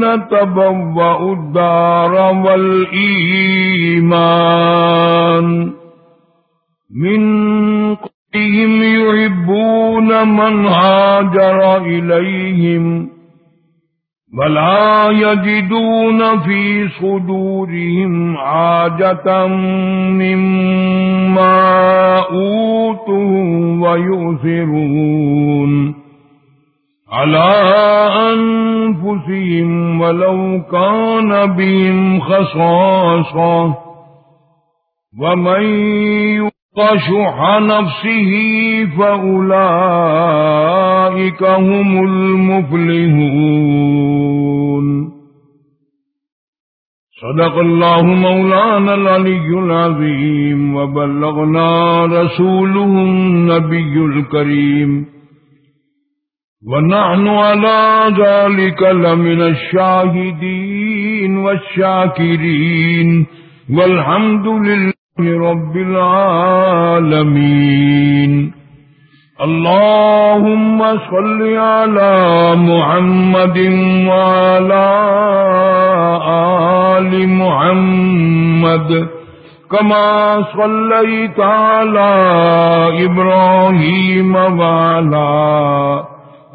تبوأوا الدار والإيمان. من قبلهم يحبون من هاجر إليهم ولا يجدون في صدورهم حاجة مما أوتوا ويؤثرون. على أنفسهم ولو كان بهم خصاصة ومن يوق شح نفسه فأولئك هم المفلحون. صدق الله مولانا العلي العظيم وبلغنا رسوله النبي الكريم. ونحن على ذلك لمن الشاهدين والشاكرين والحمد لله رب العالمين. اللهم صل على محمد وعلى آل محمد. كما صليت على إبراهيم وعلى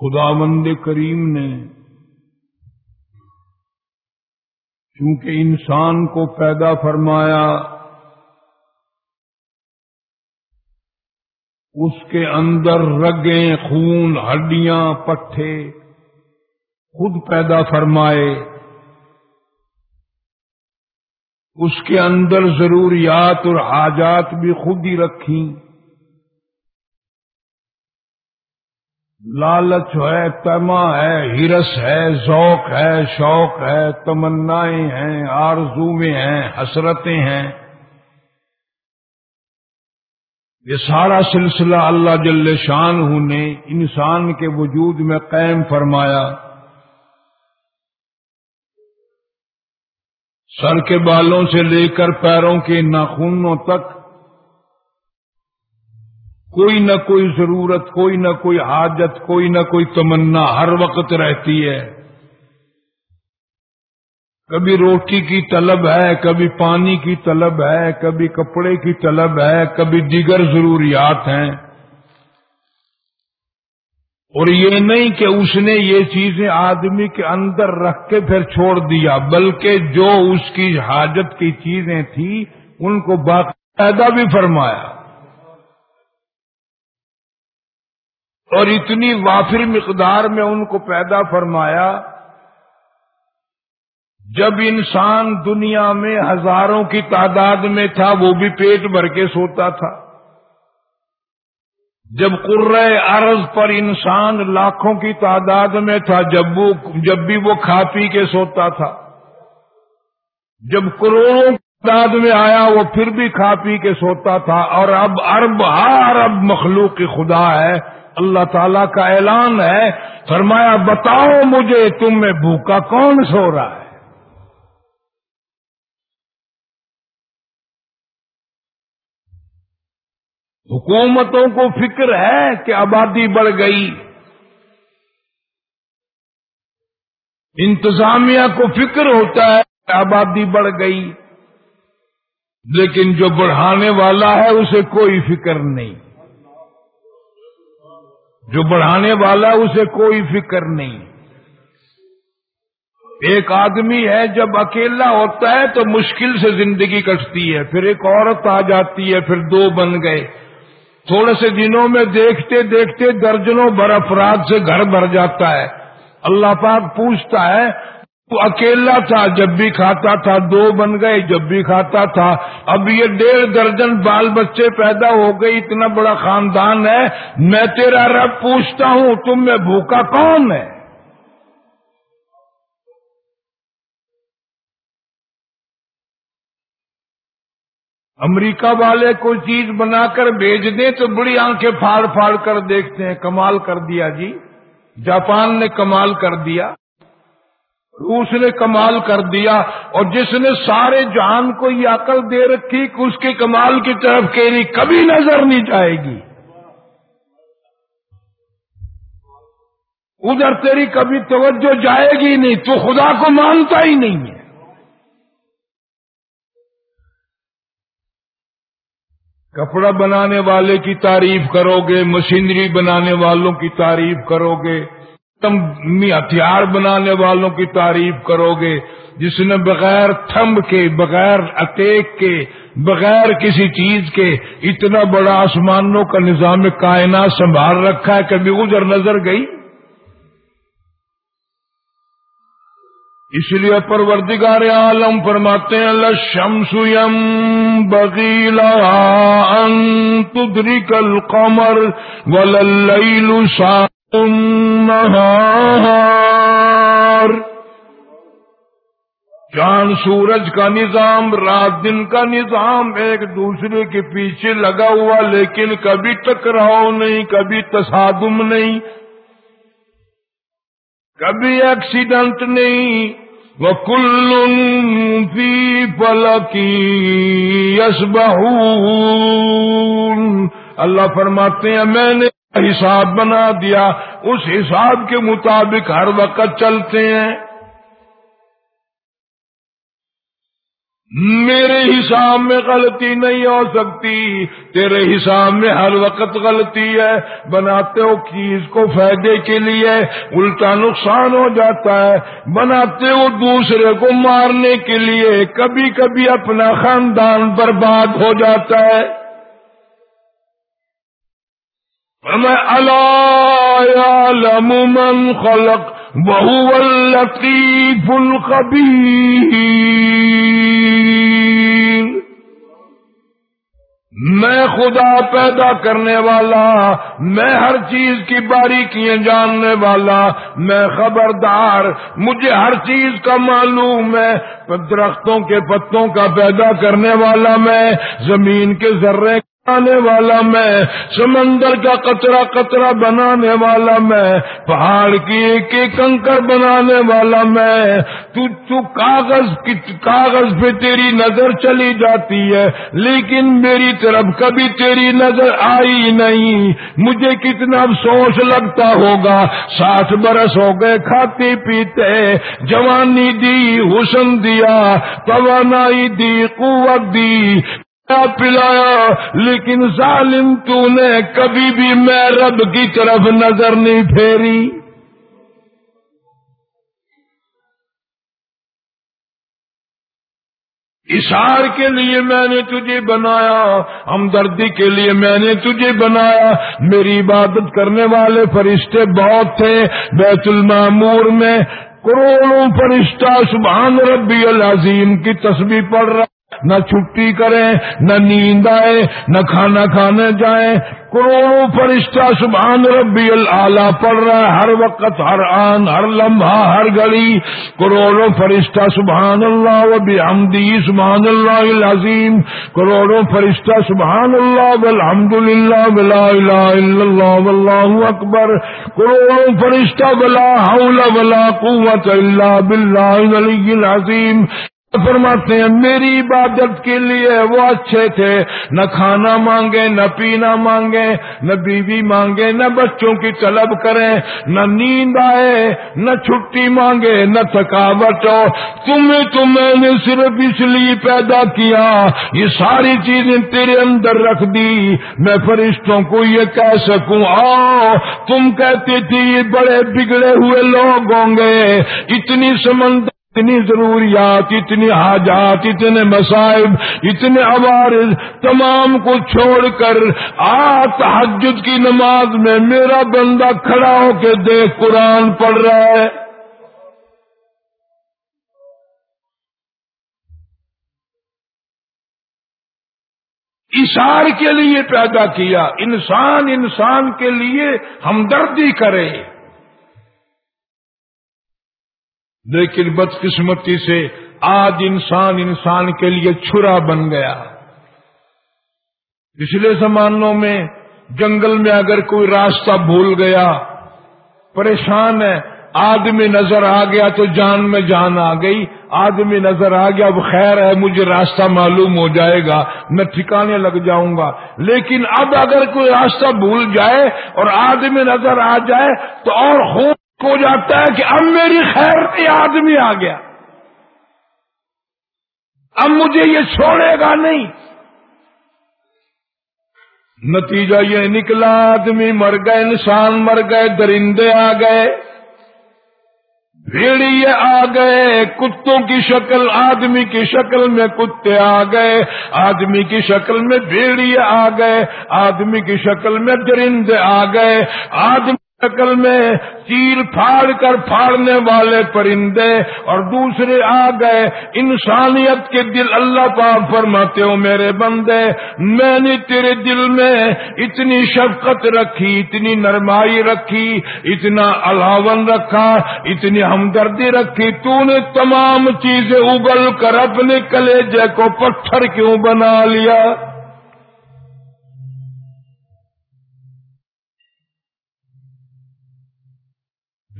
خدا مند کریم نے چونکہ انسان کو پیدا فرمایا، اس کے اندر رگیں، خون، ہڈیاں، پٹھے خود پیدا فرمائے۔ اس کے اندر ضروریات اور حاجات بھی خود ہی رکھیں۔ لالچ ہے تما ہے ہرس ہے، ذوق ہے، شوق ہے تمنا ہیں آرزویں ہیں، حسرتیں ہیں۔ یہ سارا سلسلہ اللہ جل شان نے انسان کے وجود میں قائم فرمایا۔ سر کے بالوں سے لے کر پیروں کے ناخونوں تک کوئی نہ کوئی ضرورت، کوئی نہ کوئی حاجت، کوئی نہ کوئی تمنا ہر وقت رہتی ہے۔ کبھی روٹی کی طلب ہے، کبھی پانی کی طلب ہے، کبھی کپڑے کی طلب ہے، کبھی دیگر ضروریات ہیں۔ اور یہ نہیں کہ اس نے یہ چیزیں آدمی کے اندر رکھ کے پھر چھوڑ دیا، بلکہ جو اس کی حاجت کی چیزیں تھیں، ان کو باقاعدہ بھی فرمایا۔ اور اتنی وافر مقدار میں ان کو پیدا فرمایا، جب انسان دنیا میں ہزاروں کی تعداد میں تھا، وہ بھی پیٹ بھر کے سوتا تھا۔ جب قرۂ عرض پر انسان لاکھوں کی تعداد میں تھا، جب وہ، جب بھی وہ کھا پی کے سوتا تھا۔ جب کروڑوں کی تعداد میں آیا، وہ پھر بھی کھا پی کے سوتا تھا۔ اور اب ارب ہر ارب مخلوق کی خدا ہے۔ اللہ تعالی کا اعلان ہے، فرمایا، بتاؤ مجھے تم میں بھوکا کون سو رہا ہے؟ حکومتوں کو فکر ہے کہ آبادی بڑھ گئی۔ انتظامیہ کو فکر ہوتا ہے کہ آبادی بڑھ گئی، لیکن جو بڑھانے والا ہے، اسے کوئی فکر نہیں۔ جو بڑھانے والا اسے کوئی فکر نہیں۔ ایک آدمی ہے جب اکیلا ہوتا ہے تو مشکل سے زندگی کٹتی ہے، پھر ایک عورت آ جاتی ہے، پھر دو بن گئے۔ تھوڑے سے دنوں میں دیکھتے دیکھتے درجنوں بر افراد سے گھر بھر جاتا ہے۔ اللہ پاک پوچھتا ہے تو اکیلا تھا، جب بھی کھاتا تھا، دو بن گئے، جب بھی کھاتا تھا۔ اب یہ ڈیڑھ درجن بال بچے پیدا ہو گئے، اتنا بڑا خاندان ہے۔ میں تیرا رب پوچھتا ہوں، تم میں بھوکا کون ہے؟ امریکہ والے کوئی چیز بنا کر بھیج دیں تو بڑی آنکھیں پھاڑ پھاڑ کر دیکھتے ہیں۔ کمال کر دیا جی۔ جاپان نے کمال کر دیا۔ روس نے کمال کر دیا اور جس نے سارے جہان کو یہ عقل دے رکھی کہ اس کے کمال کی طرف کہنی کبھی نظر نہیں جائے گی۔ ادھر تیری کبھی توجہ جائے گی نہیں، تو خدا کو مانتا ہی نہیں ہے۔ کپڑا بنانے والے کی تعریف کرو گے، مشینری بنانے والوں کی تعریف کرو گے۔ تم ہتھیار بنانے والوں کی تعریف کرو گے، جس نے بغیر تھمب کے، بغیر اٹیک کے، بغیر کسی چیز کے اتنا بڑا آسمانوں کا نظام کائنات سنبھال رکھا ہے کبھی ادھر نظر گئی۔ اس لیے پروردگار عالم فرماتے ہیں اللہ یم بغیلا تدری کل قمر ول چاند سورج کا نظام، رات دن کا نظام، ایک دوسرے کے پیچھے لگا ہوا، لیکن کبھی ٹکراؤ نہیں، کبھی تصادم نہیں، کبھی ایکسیڈنٹ نہیں۔ وہ کل فی پلکی یس اللہ فرماتے ہیں، میں نے حساب بنا دیا۔ اس حساب کے مطابق ہر وقت چلتے ہیں۔ میرے حساب میں غلطی نہیں ہو سکتی۔ تیرے حساب میں ہر وقت غلطی ہے۔ بناتے ہو چیز کو فائدے کے لیے۔ الٹا نقصان ہو جاتا ہے۔ بناتے ہو دوسرے کو مارنے کے لیے۔ کبھی کبھی اپنا خاندان برباد ہو جاتا ہے۔ میں من خلق بہو الطیف الخبیر میں خدا پیدا کرنے والا، میں ہر چیز کی باریکیاں جاننے والا، میں خبردار، مجھے ہر چیز کا معلوم ہے، درختوں کے پتوں کا پیدا کرنے والا میں، زمین کے ذرے بنانے والا میں، سمندر کا کچرا کچرا بنانے والا میں، پہاڑ کی ایک ایک کنکر بنانے والا میں۔ تو تو کاغذ کاغذ پہ تیری نظر چلی جاتی ہے، لیکن میری طرف کبھی تیری نظر آئی نہیں۔ مجھے کتنا افسوس لگتا ہوگا۔ ساٹھ برس ہو گئے کھاتے پیتے، جوانی دی، حسن دیا، توانائی دی، قوت دی۔ پلایا؟ لیکن ظالم تو نے کبھی بھی میں رب کی طرف نظر نہیں پھیری۔ اشار کے لیے میں نے تجھے بنایا، ہمدردی کے لیے میں نے تجھے بنایا۔ میری عبادت کرنے والے فرشتے بہت تھے بیت المامور میں۔ کروڑوں فرشتہ سبحان ربی العظیم کی تصویر پڑھ رہا۔ نہ چھٹی کریں، نہ نیند آئے، نہ کھانا کھانے جائیں۔ کروڑوں فرشتہ سبحان ربی اللہ پڑھ رہا ہے، ہر وقت، ہر آن، ہر لمحہ، ہر گھڑی کروڑوں فرشتہ سبحان اللہ و بحمدی سبحان اللہ العظیم۔ کروڑوں فرشتہ سبحان اللہ والحمد للہ ولا الہ الا اللہ واللہ اکبر۔ کروڑوں فرشتہ ولا حول ولا قوت الا باللہ العلی العظیم۔ فرماتے ہیں، میری عبادت کے لیے وہ اچھے تھے، نہ کھانا مانگے، نہ پینا مانگے، نہ بیوی مانگے، نہ بچوں کی طلب کریں، نہ نیند آئے، نہ چھٹی مانگے، نہ تھکاوٹ ہو۔ تمہیں تو میں نے صرف اس لیے پیدا کیا، یہ ساری چیزیں تیرے اندر رکھ دی۔ میں فرشتوں کو یہ کہہ سکوں، آؤ، تم کہتے تھی یہ بڑے بگڑے ہوئے لوگ ہوں گے، اتنی سمندر اتنی ضروریات، اتنی حاجات، اتنے مسائب اتنے عوارض تمام کو چھوڑ کر آ تحجد کی نماز میں میرا بندہ کھڑا ہو کے دیکھ قرآن پڑھ رہا ہے۔ اشار کے لیے پیدا کیا، انسان انسان کے لیے ہمدردی کرے۔ لیکن بدقسمتی سے آج انسان انسان کے لیے چھرا بن گیا۔ پچھلے زمانوں میں جنگل میں اگر کوئی راستہ بھول گیا، پریشان ہے، آدمی نظر آ گیا تو جان میں جان آ گئی، آدمی نظر آ گیا، اب خیر ہے، مجھے راستہ معلوم ہو جائے گا، میں ٹھکانے لگ جاؤں گا۔ لیکن اب اگر کوئی راستہ بھول جائے اور آدمی نظر آ جائے تو اور خوب ہو جاتا ہے کہ اب میری خیر یہ آدمی آ گیا۔ اب مجھے یہ چھوڑے گا نہیں۔ نتیجہ یہ نکلا، آدمی مر گئے، انسان مر گئے، درندے آ گئے، بھیڑیے آ گئے، کتوں کی شکل، آدمی کی شکل میں کتے آ گئے، آدمی کی شکل میں بھیڑیے آ گئے، آدمی کی شکل میں درندے آ گئے، آدمی شکل میں چیل پھاڑ کر پھاڑنے والے پرندے اور دوسرے آ گئے۔ انسانیت کے دل اللہ پاک فرماتے ہو میرے بندے، میں نے تیرے دل میں اتنی شفقت رکھی، اتنی نرمائی رکھی، اتنا الاون رکھا، اتنی ہمدردی رکھی۔ تو نے تمام چیزیں اگل کر اپنے کلیجے کو پتھر کیوں بنا لیا؟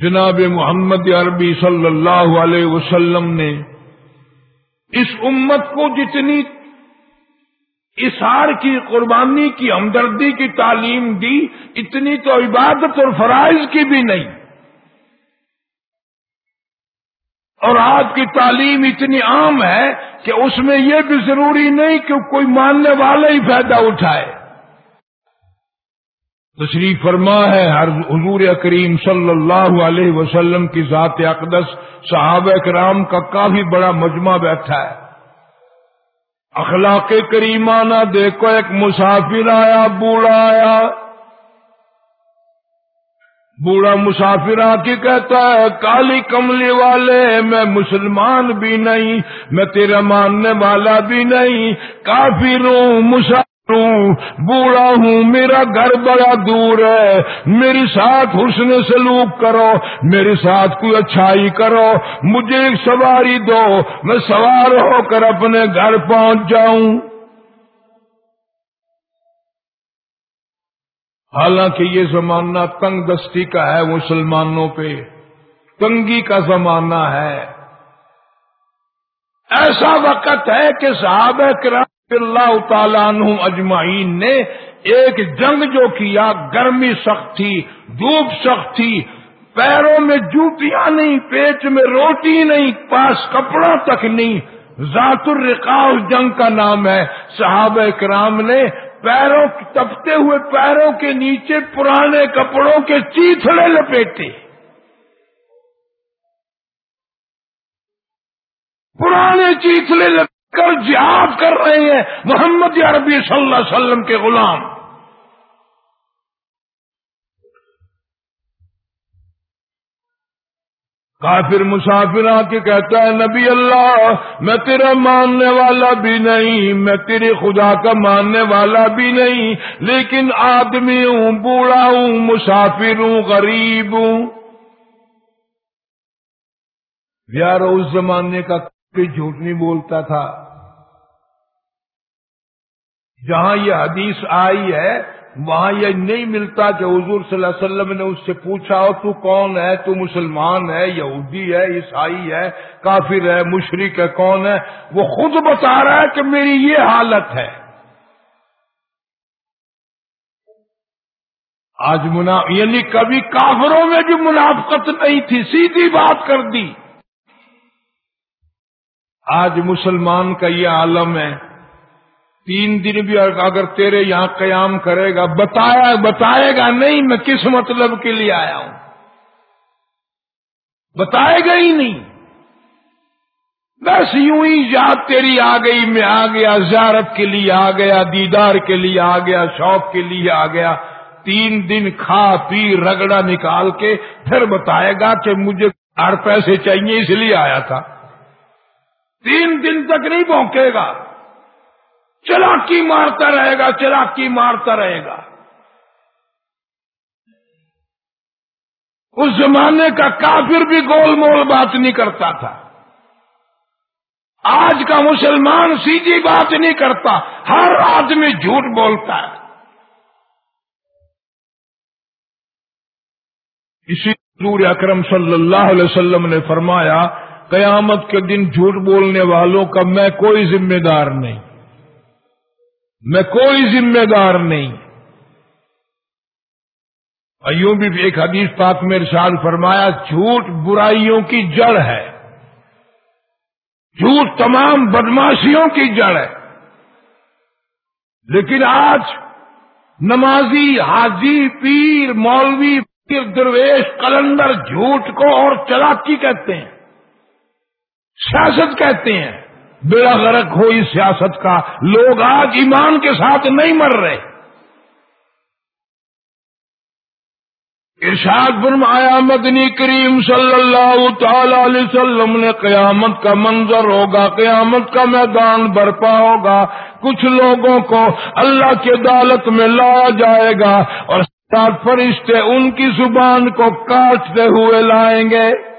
جناب محمد عربی صلی اللہ علیہ وسلم نے اس امت کو جتنی اشار کی، قربانی کی، ہمدردی کی تعلیم دی، اتنی تو عبادت اور فرائض کی بھی نہیں۔ اور آپ کی تعلیم اتنی عام ہے کہ اس میں یہ بھی ضروری نہیں کہ کوئی ماننے والا ہی فائدہ اٹھائے۔ تشریف فرما ہے ہر حضور کریم صلی اللہ علیہ وسلم کی ذات اقدس صحابہ کرام کا کافی بڑا مجمع بیٹھا ہے۔ اخلاق کریمانہ دیکھو، ایک مسافر آیا، بوڑھا آیا۔ بوڑھا مسافر آ کے کہتا ہے، کالی کملی والے، میں مسلمان بھی نہیں، میں تیرا ماننے والا بھی نہیں کافی رو مسافر بوڑھا ہوں، میرا گھر بڑا دور ہے۔ میرے ساتھ حسن سلوک کرو۔ میرے ساتھ کوئی اچھائی کرو۔ مجھے ایک سواری دو۔ میں سوار ہو کر اپنے گھر پہنچ جاؤں۔ حالانکہ یہ زمانہ تنگ دستی کا ہے مسلمانوں پہ۔ تنگی کا زمانہ ہے۔ ایسا وقت ہے کہ صحابہ کرام اللہ تعالیٰ عنہ اجمعین نے ایک جنگ جو کیا، گرمی سخت تھی، دھوپ سخت تھی، پیروں میں جوتیاں نہیں، پیٹ میں روٹی نہیں، پاس کپڑا تک نہیں۔ ذات الرقا جنگ کا نام ہے۔ صحابہ کرام نے پیروں تپتے ہوئے پیروں کے نیچے پرانے کپڑوں کے چیتڑے لپیٹے۔ پرانے چیتڑے لپیٹے۔ کر جہاد کر رہے ہیں محمد عربی صلی اللہ علیہ وسلم کے غلام۔ کافر مسافر آ کے کہتا ہے، نبی اللہ، میں تیرا ماننے والا بھی نہیں، میں تیرے خدا کا ماننے والا بھی نہیں، لیکن آدمی ہوں، بوڑھا ہوں، مسافر ہوں، غریب ہوں۔ یار اس زمانے کا کوئی جھوٹ نہیں بولتا تھا۔ جہاں یہ حدیث آئی ہے، وہاں یہ نہیں ملتا کہ حضور صلی اللہ علیہ وسلم نے اس سے پوچھا ہو، تو کون ہے؟ تو مسلمان ہے، یہودی ہے، عیسائی ہے، کافر ہے مشرق ہے، کون ہے؟ وہ خود بتا رہا ہے کہ میری یہ حالت ہے۔ آج منا یعنی کبھی کافروں میں بھی منافقت نہیں تھی، سیدھی بات کر دی۔ آج مسلمان کا یہ عالم ہے۔ تین دن بھی اگر تیرے یہاں قیام کرے گا، بتایا، بتائے گا نہیں میں کس مطلب کے لیے آیا ہوں۔ بتائے گا ہی نہیں۔ بس یوں ہی یاد تیری آ گئی، میں آ گیا، زیارت کے لیے آ گیا، دیدار کے لیے آ گیا، شوق کے لیے آ گیا۔ تین دن کھا پی، رگڑا نکال کے پھر بتائے گا کہ مجھے ہر پیسے چاہیے اس لیے آیا تھا۔ تین دن تک نہیں پہنچے گا۔ چلاکی مارتا رہے گا، چلاکی مارتا رہے گا۔ اس زمانے کا کافر بھی گول مول بات نہیں کرتا تھا۔ آج کا مسلمان سیدھی بات نہیں کرتا، ہر آدمی جھوٹ بولتا ہے۔ اسی نور اکرم صلی اللہ علیہ وسلم نے فرمایا قیامت کے دن جھوٹ بولنے والوں کا میں کوئی ذمہ دار نہیں۔ میں کوئی ذمہ دار نہیں۔ ایوں بھی ایک حدیث پاک میں ارشاد فرمایا، جھوٹ برائیوں کی جڑ ہے۔ جھوٹ تمام بدماشیوں کی جڑ ہے۔ لیکن آج نمازی، حاجی، پیر، مولوی درویش کلندر جھوٹ کو اور چلاکی کہتے ہیں۔ سیاست کہتے ہیں۔ بیڑا غرق ہو اس سیاست کا۔ لوگ آج ایمان کے ساتھ نہیں مر رہے۔ ارشاد فرمایا، مدنی کریم صلی اللہ تعالی علیہ وسلم نے قیامت کا منظر ہوگا، قیامت کا میدان برپا ہوگا۔ کچھ لوگوں کو اللہ کی عدالت میں لایا جائے گا اور سات فرشتے ان کی زبان کو کاٹتے ہوئے لائیں گے۔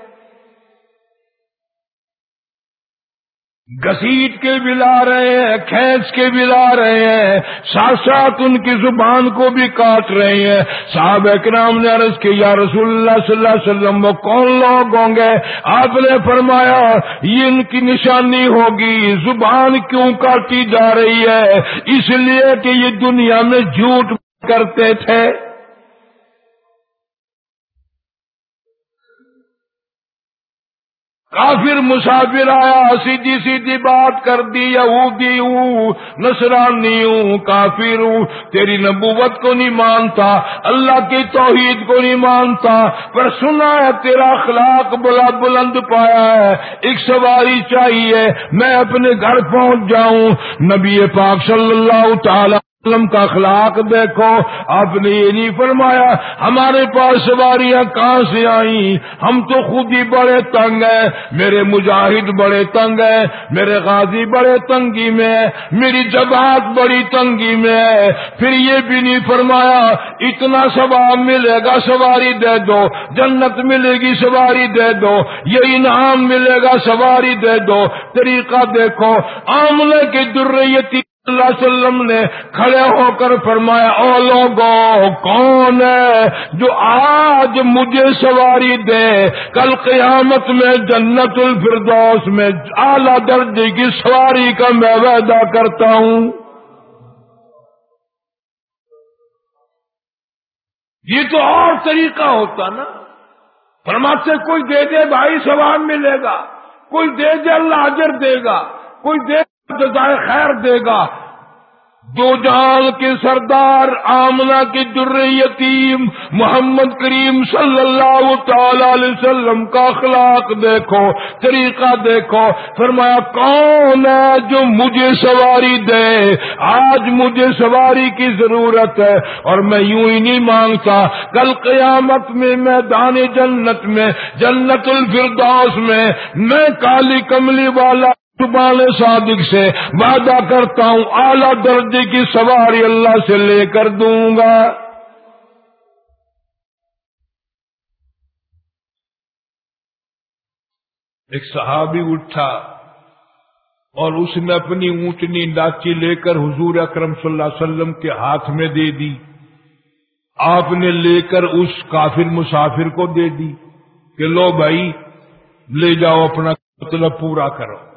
گسیٹ کے بھی لا رہے ہیں، کھینچ کے بھی لا رہے ہیں۔ ساتھ ساتھ ان کی زبان کو بھی کاٹ رہے ہیں۔ صاحب اکرام نے عرض کی، یا رسول اللہ صلی اللہ علیہ وسلم، وہ کون لوگ ہوں گے؟ آپ نے فرمایا، یہ ان کی نشانی ہوگی۔ زبان کیوں کاٹی جا رہی ہے؟ اس لیے کہ یہ دنیا میں جھوٹ کرتے تھے۔ کافر مسافر آیا، سیدھی سیدھی بات کر دی، یہودی ہوں نسرانی ہوں، کافر ہوں۔ تیری نبوت کو نہیں مانتا، اللہ کی توحید کو نہیں مانتا، پر سنا ہے تیرا اخلاق بلا بلند پایا ہے، ایک سواری چاہیے، میں اپنے گھر پہنچ جاؤں۔ نبی پاک صلی اللہ تعالی کا اخلاق دیکھو، آپ نے یہ نہیں فرمایا، ہمارے پاس سواریاں کہاں سے آئیں؟ ہم تو خود ہی بڑے تنگ ہیں، میرے مجاہد بڑے تنگ ہیں، میرے غازی بڑے تنگی میں میری جگات بڑی تنگی میں ہے۔ پھر یہ بھی نہیں فرمایا، اتنا ثواب ملے گا، سواری دے دو، جنت ملے گی، سواری دے دو، یہ انعام ملے گا، سواری دے دو۔ طریقہ دیکھو آملے کی درریتی اللہ علیہ وسلم نے کھڑے ہو کر فرمایا او لوگو، کون ہے جو آج مجھے سواری دے؟ کل قیامت میں جنت الفردوس میں اعلی درجے کی سواری کا میں وعدہ کرتا ہوں. یہ تو اور طریقہ ہوتا نا۔ فرماتے، کوئی دے دے بھائی سواب ملے گا۔ کوئی دے دے اللہ اجر دے گا۔ کوئی دے جزائے خیر دے گا۔ دو جان کے سردار آمنا کی در یتیم محمد کریم صلی اللہ تعالی علیہ وسلم کا اخلاق دیکھو، طریقہ دیکھو۔ فرمایا، کون ہے جو مجھے سواری دے؟ آج مجھے سواری کی ضرورت ہے۔ اور میں یوں ہی نہیں مانگتا، کل قیامت میں میدان جنت میں، جنت الفردوس میں میں کالی کملی والا زبان صادق سے وعدہ کرتا ہوں، اعلی درجے کی سواری اللہ سے لے کر دوں گا۔ ایک صحابی اٹھا اور اس نے اپنی اونٹنی ڈاچی لے کر حضور اکرم صلی اللہ علیہ وسلم کے ہاتھ میں دے دی۔ آپ نے لے کر اس کافر مسافر کو دے دی کہ لو بھائی، لے جاؤ اپنا مطلب پورا کرو۔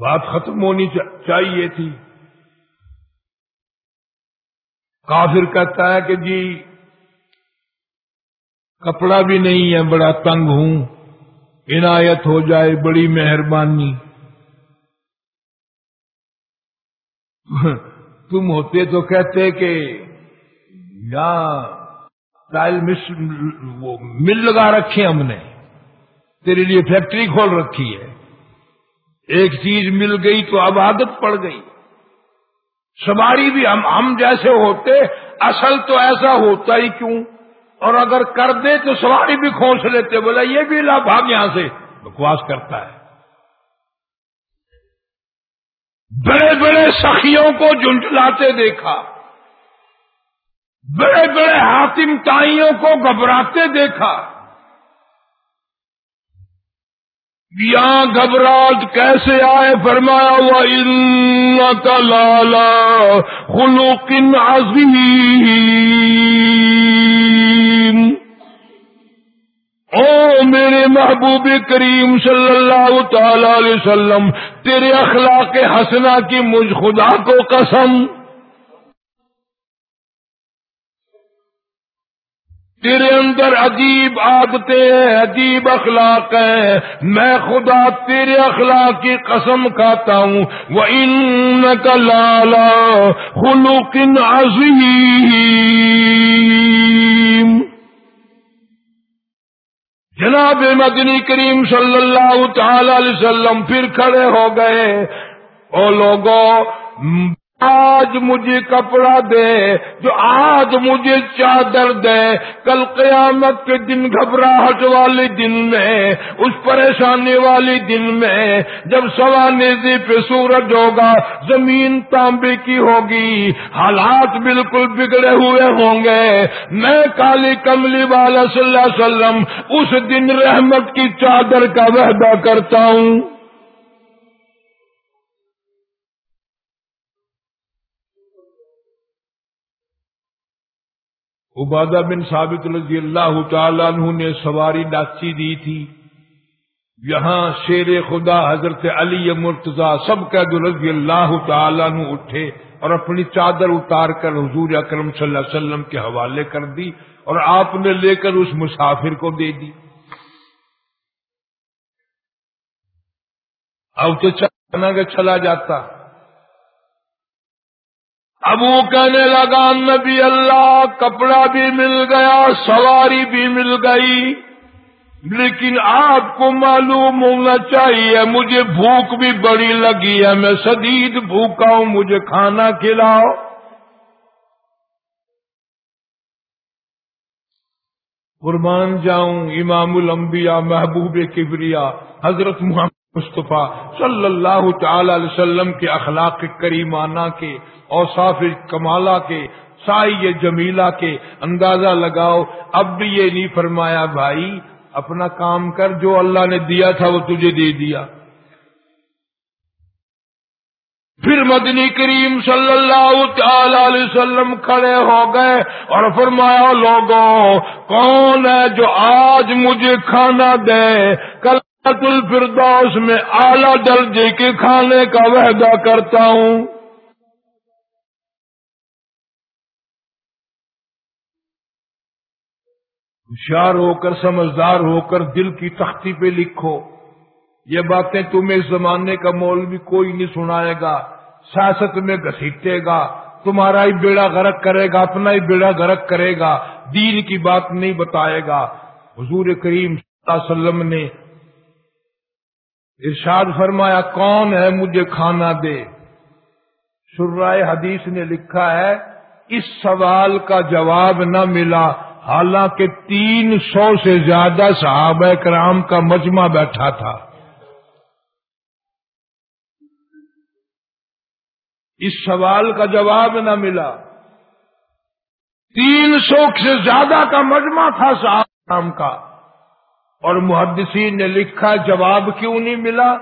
بات ختم ہونی چاہیے تھی۔ کافر کہتا ہے کہ جی کپڑا بھی نہیں ہے، بڑا تنگ ہوں۔ عنایت ہو جائے، بڑی مہربانی۔ تم ہوتے تو کہتے کہ یا مل لگا رکھے ہم نے۔ تیرے لیے فیکٹری کھول رکھی ہے۔ ایک چیز مل گئی تو اب عادت پڑ گئی۔ سواری بھی ہم ہم جیسے ہوتے، اصل تو ایسا ہوتا ہی کیوں؟ اور اگر کر دے تو سواری بھی کھونس لیتے بولا یہ بھی لا بھاگ یہاں سے۔ بکواس کرتا ہے۔ بڑے بڑے سخیوں کو جھنجلاتے دیکھا۔ بڑے بڑے حاکم تائیوں کو گھبراتے دیکھا۔ یہاں گھبراہٹ کیسے آئے؟ فرمایا ہوا ان کا لالا خلوقن عظیم او میرے محبوب کریم صلی اللہ تعالی علیہ وسلم، تیرے اخلاق حسنا کی مجھ خدا کو قسم۔ تیرے اندر عجیب عادتیں ہیں، عجیب اخلاق ہیں۔ میں خدا تیرے اخلاق کی قسم کھاتا ہوں۔ وہ ان کا لالا خلوقن عظیم جناب مدنی کریم صلی اللہ تعالی علیہ وسلم پھر کھڑے ہو گئے۔ او لوگوں آج مجھے کپڑا دے، جو آج مجھے چادر دے۔ کل قیامت کے دن گھبراہٹ والے دن میں، اس پریشانی والی دن میں، جب سوانیزی پہ سورج ہوگا، زمین تانبے کی ہوگی۔ حالات بالکل بگڑے ہوئے ہوں گے۔ میں کالی کملی والا صلی اللہ علیہ وسلم، اس دن رحمت کی چادر کا وحدہ کرتا ہوں۔ عبادہ بن ثابت رضی اللہ تعالیٰ عنہ نے سواری ڈاچی دی تھی۔ یہاں شیر خدا حضرت علی مرتضی سب کا رضی اللہ تعالیٰ عنہ اٹھے اور اپنی چادر اتار کر حضور اکرم صلی اللہ علیہ وسلم کے حوالے کر دی اور آپ نے لے کر اس مسافر کو دے دی۔ اب تو چلا جاتا۔ اب وہ کہنے لگا، نبی اللہ، کپڑا بھی مل گیا، سواری بھی مل گئی۔ لیکن آپ کو معلوم ہونا چاہیے، مجھے بھوک بھی بڑی لگی ہے، میں شدید بھوکا ہوں، مجھے کھانا کھلاؤ۔ قربان جاؤں، امام الانبیاء، محبوب کبریا حضرت محمد مصطفیٰ صلی اللہ تعالی علیہ وسلم کے اخلاق کریمانہ کے اوصاف کمالہ کے سائی جمیلہ کے اندازہ لگاؤ۔ اب بھی یہ نہیں فرمایا، بھائی اپنا کام کر، جو اللہ نے دیا تھا وہ تجھے دے دیا۔ پھر مدنی کریم صلی اللہ تعالی علیہ وسلم کھڑے ہو گئے اور فرمایا، لوگوں، کون ہے جو آج مجھے کھانا دے؟ کل الفردوس میں اعلی درجے کے کھانے کا وعدہ کرتا ہوں۔ ہوشیار ہو کر، سمجھدار ہو کر دل کی تختی پہ لکھو۔ یہ باتیں تمہیں زمانے کا مول بھی کوئی نہیں سنائے گا۔ سیاست میں گھسیٹے گا۔ تمہارا ہی بیڑا غرق کرے گا، اپنا ہی بیڑا غرق کرے گا۔ دین کی بات نہیں بتائے گا۔ حضور کریم صلی اللہ علیہ وسلم نے ارشاد فرمایا، کون ہے مجھے کھانا دے؟ سرائے حدیث نے لکھا ہے، اس سوال کا جواب نہ ملا. حالانکہ تین سو سے زیادہ صحابہ کرام کا مجمع بیٹھا تھا۔ اس سوال کا جواب نہ ملا۔ تین سو سے زیادہ کا مجمع تھا صحابہ کرام کا۔ اور محدثین نے لکھا، جواب کیوں نہیں ملا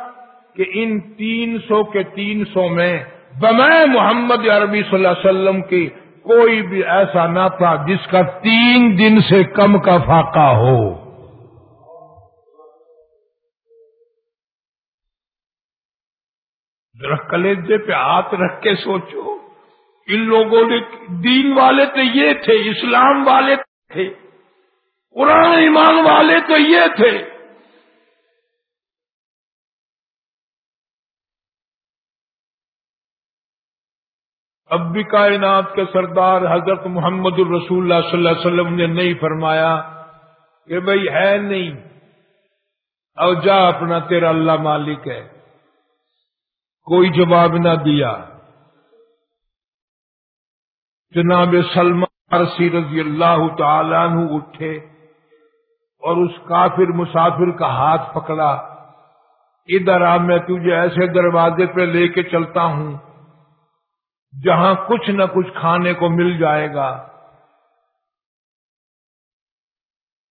کہ ان تین سو کے تین سو میں بمائے محمد عربی صلی اللہ علیہ وسلم کی کوئی بھی ایسا نہ تھا جس کا تین دن سے کم کا فاقہ ہو۔ کلیجے پہ ہاتھ رکھ کے سوچو۔ ان لوگوں نے دین والے تو یہ تھے، اسلام والے تھے۔ قرآن ایمان والے تو یہ تھے۔ اب بھی کائنات کے سردار حضرت محمد الرسول اللہ صلی اللہ علیہ وسلم نے نہیں فرمایا کہ بھائی ہے نہیں او جا اپنا تیرا اللہ مالک ہے۔ کوئی جواب نہ دیا۔ جناب سلمان رضی اللہ تعالیٰ عنہ اٹھے۔ اور اس کافر مسافر کا ہاتھ پکڑا۔ ادھر آ، میں تجھے ایسے دروازے پہ لے کے چلتا ہوں جہاں کچھ نہ کچھ کھانے کو مل جائے گا۔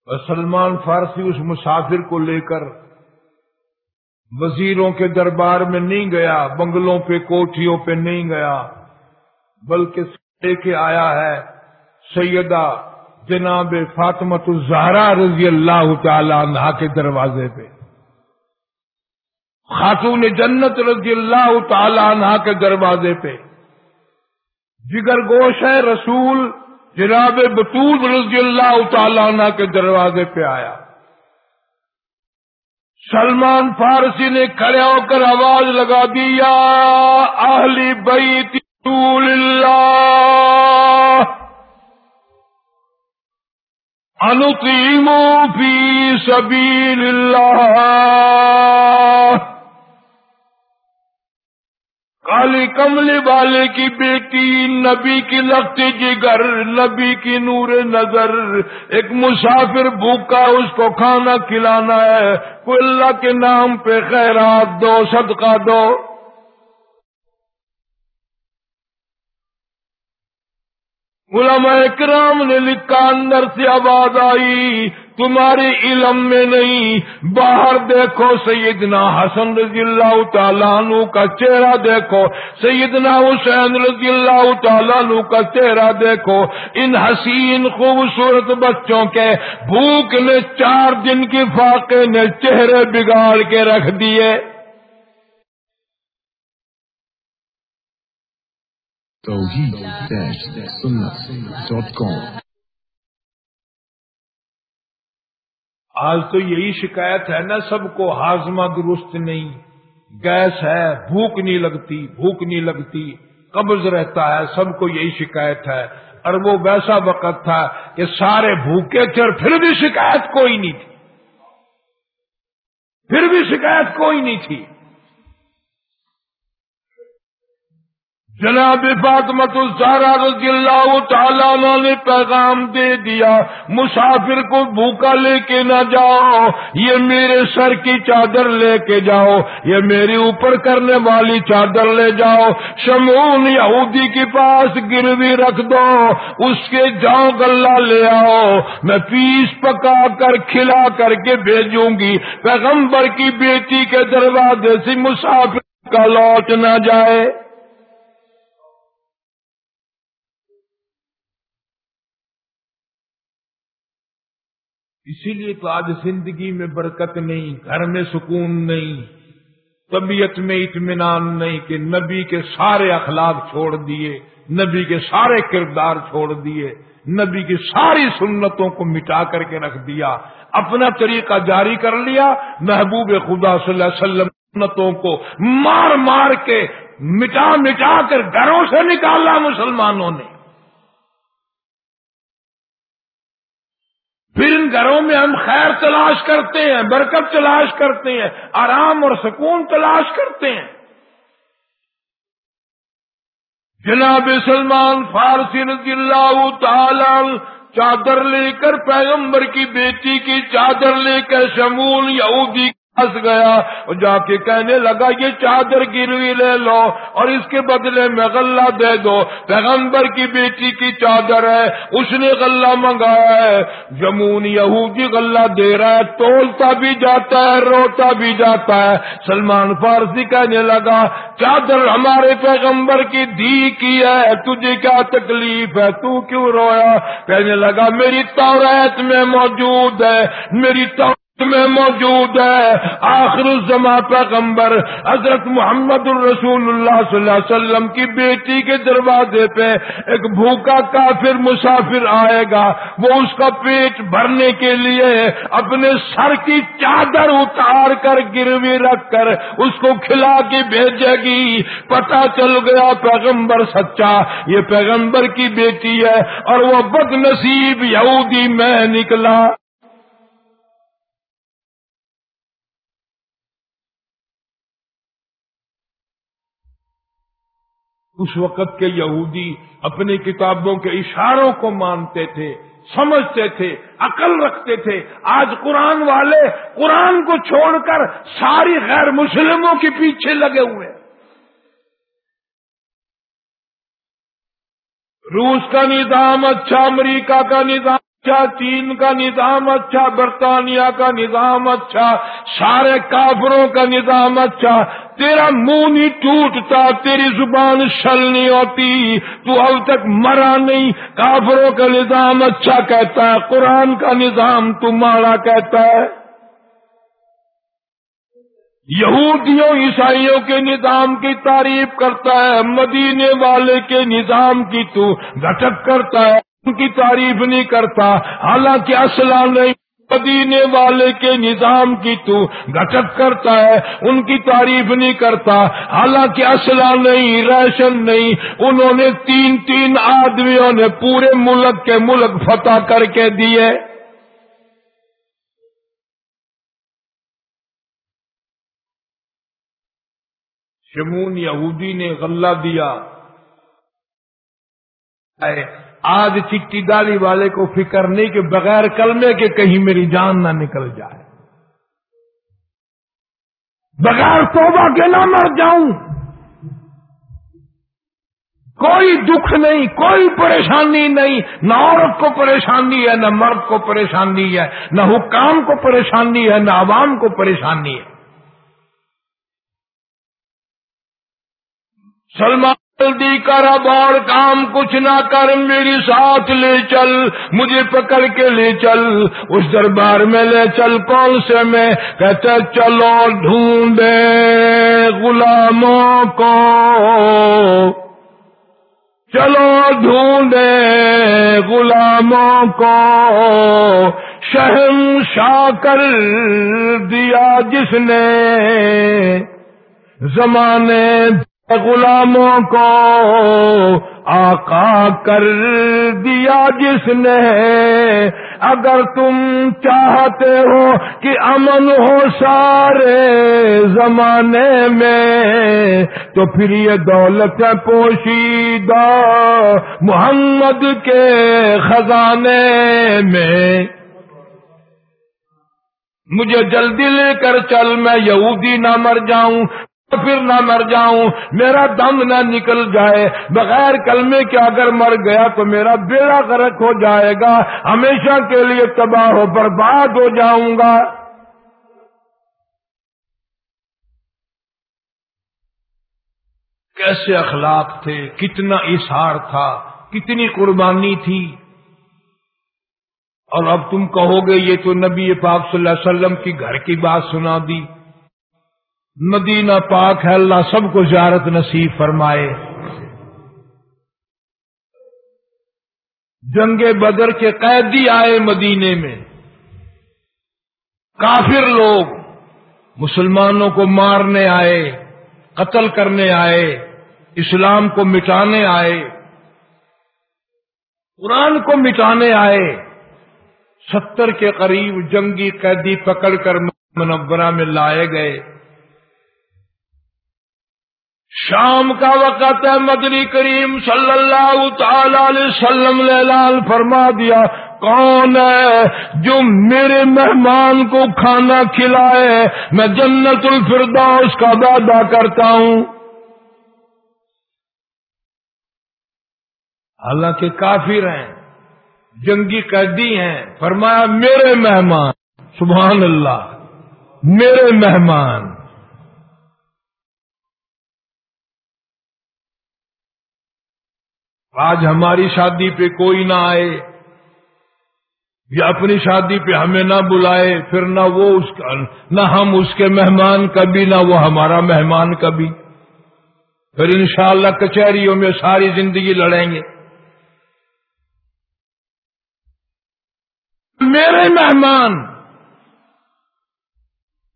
اور سلمان فارسی اس مسافر کو لے کر وزیروں کے دربار میں نہیں گیا، بنگلوں پہ، کوٹھیوں پہ نہیں گیا، بلکہ لے کے آیا ہے، سیدہ جناب فاطمت الزہرا رضی اللہ تعالی عنہ کے دروازے پہ۔ خاتون جنت رضی اللہ تعالی عنہ کے دروازے پہ۔ جگر گوش ہے رسول جناب بطول رضی اللہ تعالی عنہ کے دروازے پہ آیا۔ سلمان فارسی نے کھڑے ہو کر آواز لگا دیا اہلی بیت رسول اللہ! انتیمو فی سبیل اللہ کالی کملی والے کی بیٹی، نبی کی لگتی جگر، نبی کی نور نظر۔ ایک مسافر بھوکا، اس کو کھانا کھلانا ہے۔ کوئی اللہ کے نام پہ خیرات دو، صدقہ دو۔ علماء اکرام نے لکھا اندر سے آواز آئی تمہاری علم میں نہیں۔ باہر دیکھو سیدنا حسن رضی اللہ تعالیٰ عنہ کا چہرہ دیکھو۔ سیدنا حسین رضی اللہ تعالیٰ عنہ کا چہرہ دیکھو۔ ان حسین خوبصورت بچوں کے بھوک نے چار دن کی فاقے نے چہرے بگاڑ کے رکھ دیے۔ آج تو یہی شکایت ہے نا سب کو، ہاضمہ درست نہیں، گیس ہے، بھوک نہیں لگتی، بھوک نہیں لگتی، قبض رہتا ہے، سب کو یہی شکایت ہے۔ اور وہ ویسا وقت تھا کہ سارے بھوکے تھے اور پھر بھی شکایت کوئی نہیں تھی۔ پھر بھی شکایت کوئی نہیں تھی۔ جناب فاطمت الزہرا رضی اللہ تعالیٰ نے پیغام دے دیا۔ مسافر کو بھوکا لے کے نہ جاؤ۔ یہ میرے سر کی چادر لے کے جاؤ۔ یہ میرے اوپر کرنے والی چادر لے جاؤ۔ شمون یہودی کے پاس گروی رکھ دو۔ اس کے جاؤ گلہ لے آؤ۔ میں پیس پکا کر کھلا کر کے بھیجوں گی۔ پیغمبر کی بیٹی کے دروازے سے مسافر کا لوٹ نہ جائے۔ اسی لیے تو آج زندگی میں برکت نہیں، گھر میں سکون نہیں، طبیعت میں اطمینان نہیں کہ نبی کے سارے اخلاق چھوڑ دیے، نبی کے سارے کردار چھوڑ دیے، نبی کی ساری سنتوں کو مٹا کر کے رکھ دیا، اپنا طریقہ جاری کر لیا، محبوب خدا صلی اللہ علیہ وسلم سنتوں کو مار مار کے مٹا مٹا کر گھروں سے نکالا مسلمانوں نے۔ پھر ان گھروں میں ہم خیر تلاش کرتے ہیں، برکت تلاش کرتے ہیں، آرام اور سکون تلاش کرتے ہیں۔ جناب سلمان فارسی رضی اللہ تعالی چادر لے کر پیغمبر کی بیٹی کی چادر لے کر شمول یہودی پھنس گیا۔ جا کے کہنے لگا، یہ چادر گروی لے لو اور اس کے بدلے میں غلہ دے دو۔ پیغمبر کی بیٹی کی چادر ہے، اس نے غلہ منگایا ہے۔ جمون یہودی غلہ دے رہا ہے، تولتا بھی جاتا ہے، روتا بھی جاتا ہے۔ سلمان فارسی کہنے لگا، چادر ہمارے پیغمبر کی دی کی ہے، تجھے کیا تکلیف ہے؟ تو کیوں رویا؟ کہنے لگا، میری توریت میں موجود ہے، میری تو میں موجود ہے۔ آخر الزما پیغمبر حضرت محمد الرسول اللہ صلی اللہ علیہ وسلم کی بیٹی کے دروازے پہ ایک بھوکا کافر مسافر آئے گا۔ وہ اس کا پیٹ بھرنے کے لیے اپنے سر کی چادر اتار کر گروی رکھ کر اس کو کھلا کے بھیجے گی۔ پتا چل گیا پیغمبر سچا، یہ پیغمبر کی بیٹی ہے اور وہ بد نصیب یہودی میں نکلا۔ اس وقت کے یہودی اپنی کتابوں کے اشاروں کو مانتے تھے، سمجھتے تھے، عقل رکھتے تھے۔ آج قرآن والے قرآن کو چھوڑ کر ساری غیر مسلموں کے پیچھے لگے ہوئے۔ روس کا نظام اچھا امریکہ کا نظام اچھا چین کا نظام اچھا برطانیہ کا نظام اچھا سارے کافروں کا نظام اچھا تیرا منہ نہیں ٹوٹتا، تیری زبان شل نہیں ہوتی، تو اب تک مرا نہیں، کافروں کا نظام اچھا کہتا ہے، قرآن کا نظام تو مارا کہتا ہے۔ یہودیوں، عیسائیوں کے نظام کی تعریف کرتا ہے، مدینے والے کے نظام کی تو گٹک کرتا ہے۔ کی تعریف نہیں کرتا۔ حالانکہ اصلہ نہیں مدینے والے کے نظام کی تو گٹک کرتا ہے، ان کی تعریف نہیں کرتا۔ حالانکہ اسلحہ نہیں ریشن نہیں، انہوں نے تین تین آدمیوں نے پورے ملک کے ملک فتح کر کے دیے شمون یہودی نے غلہ دیا۔ آج چٹی ڈالی والے کو فکر نہیں کہ بغیر کلمے کے کہیں میری جان نہ نکل جائے۔ بغیر توبہ کے نہ مر جاؤں۔ کوئی دکھ نہیں، کوئی پریشانی نہیں۔ نہ عورت کو پریشانی ہے، نہ مرد کو پریشانی ہے، نہ حکام کو پریشانی ہے، نہ عوام کو پریشانی ہے۔ سلمان جلدی کر اب اور کام کچھ نہ کر، میری ساتھ لے چل، مجھے پکڑ کے لے چل، اس دربار میں لے چل، کون سے میں؟ کہتے چلو ڈھونڈے غلاموں کو۔ چلو ڈھونڈے غلاموں کو۔ شہم شا کر دیا جس نے زمانے غلاموں کو آقا کر دیا جس نے۔ اگر تم چاہتے ہو کہ امن ہو سارے زمانے میں، تو پھر یہ دولت پوشیدہ محمد کے خزانے میں۔ مجھے جلدی لے کر چل، میں یہودی نہ مر جاؤں۔ پھر نہ مر جاؤں، میرا دم نہ نکل جائے۔ بغیر کلمے کے اگر مر گیا تو میرا بیڑا غرق ہو جائے گا۔ ہمیشہ کے لیے تباہ ہو برباد ہو جاؤں گا۔ کیسے اخلاق تھے؟ کتنا اشار تھا، کتنی قربانی تھی۔ اور اب تم کہو گے، یہ تو نبی پاک صلی اللہ علیہ وسلم کی گھر کی بات سنا دی۔ مدینہ پاک ہے، اللہ سب کو زیارت نصیب فرمائے۔ جنگ بدر کے قیدی آئے مدینے میں۔ کافر لوگ مسلمانوں کو مارنے آئے، قتل کرنے آئے، اسلام کو مٹانے آئے۔ قرآن کو مٹانے آئے۔ ستر کے قریب جنگی قیدی پکڑ کر منورہ میں لائے گئے۔ شام کا وقت ہے مدنی کریم صلی اللہ تعالی علیہ وسلم نے لال فرما دیا، کون ہے جو میرے مہمان کو کھانا کھلائے؟ میں جنت الفردوس کا وعدہ کرتا ہوں۔ حالانکہ کافر ہیں، جنگی قیدی ہیں، فرمایا، میرے مہمان، سبحان اللہ، میرے مہمان۔ آج ہماری شادی پہ کوئی نہ آئے، یا اپنی شادی پہ ہمیں نہ بلائے، پھر نہ وہ اس کا، نہ ہم اس کے مہمان کبھی، نہ وہ ہمارا مہمان کبھی۔ پھر انشاءاللہ کچہریوں میں ساری زندگی لڑیں گے۔ میرے مہمان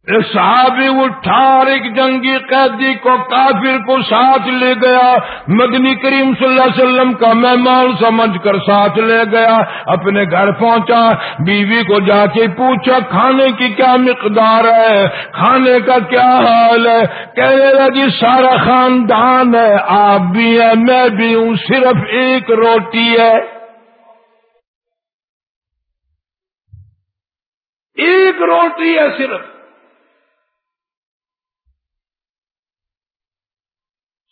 صحابی اٹھا ایک جنگی قیدی کو کافر کو ساتھ لے گیا۔ مدنی کریم صلی اللہ علیہ وسلم کا مہمان سمجھ کر ساتھ لے گیا۔ اپنے گھر پہنچا۔ بیوی کو جا کے پوچھا، کھانے کی کیا مقدار ہے؟ کھانے کا کیا حال ہے؟ کہنے لگی جی، سارا خاندان ہے، آپ بھی ہیں، میں بھی ہوں، صرف ایک روٹی ہے۔ ایک روٹی ہے صرف۔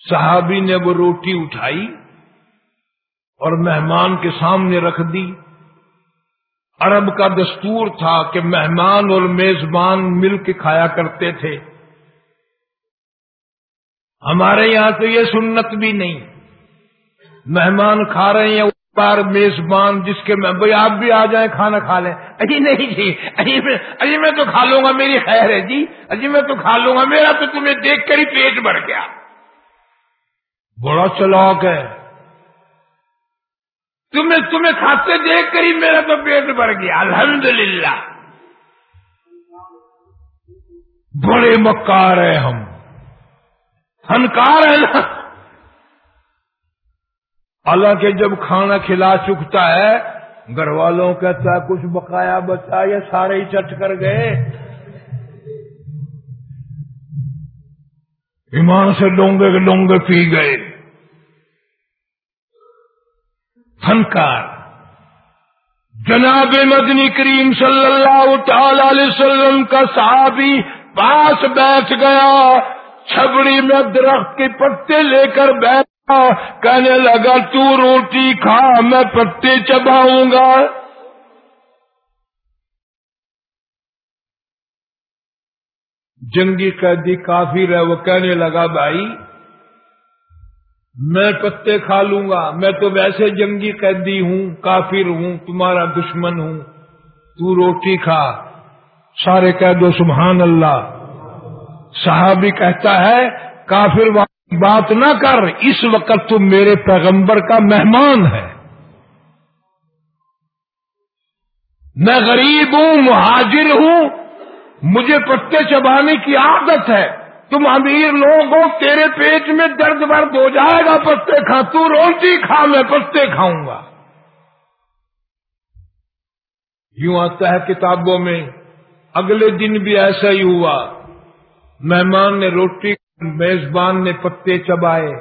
صحابی نے وہ روٹی اٹھائی اور مہمان کے سامنے رکھ دی۔ عرب کا دستور تھا کہ مہمان اور میزبان مل کے کھایا کرتے تھے۔ ہمارے یہاں تو یہ سنت بھی نہیں۔ مہمان کھا رہے ہیں بار میزبان جس کے میں بھائی آپ بھی آ جائیں، کھانا کھا لیں۔ اجی نہیں جی اجی میں اجی میں تو کھا لوں گا، میری خیر ہے جی۔ اجی میں تو کھا لوں گا، میرا تو تمہیں دیکھ کر ہی پیٹ بھر گیا۔ بڑا چلاک ہے۔ تمہیں تمہیں کھاتے دیکھ کر ہی میرا تو پیٹ بھر گیا۔ الحمدللہ۔ بڑے مکار ہیں ہم۔ فنکار ہیں نا۔ حالانکہ جب کھانا کھلا چکتا ہے، گھر والوں کہتا ہے کچھ بقایا بچا یا سارے ہی چٹ کر گئے۔ ایمان سے ڈونگے کے ڈونگے پی گئے۔ فنکار۔ جناب مدنی کریم صلی اللہ تعالی علیہ وسلم کا صحابی پاس بیٹھ گیا، چھبڑی میں درخت کے پتے لے کر بیٹھا، کہنے لگا، تو روٹی کھا، میں پتے چباؤں گا۔ جنگی قیدی کافی رہے وہ کہنے لگا، بھائی میں پتے کھا لوں گا، میں تو ویسے جنگی قیدی ہوں، کافر ہوں، تمہارا دشمن ہوں۔ تو روٹی کھا۔ سارے کہہ دو سبحان اللہ۔ صحابی کہتا ہے، کافر بات نہ کر، اس وقت تم میرے پیغمبر کا مہمان ہے۔ میں غریب ہوں، مہاجر ہوں، مجھے پتے چبانے کی عادت ہے۔ تم امیر لوگ ہو تیرے پیٹ میں درد برد ہو جائے گا پتے کھا، تو روٹی کھا، میں پتے کھاؤں گا۔ یوں آتا ہے کتابوں میں، اگلے دن بھی ایسا ہی ہوا۔ مہمان نے روٹی، میزبان نے پتے چبائے۔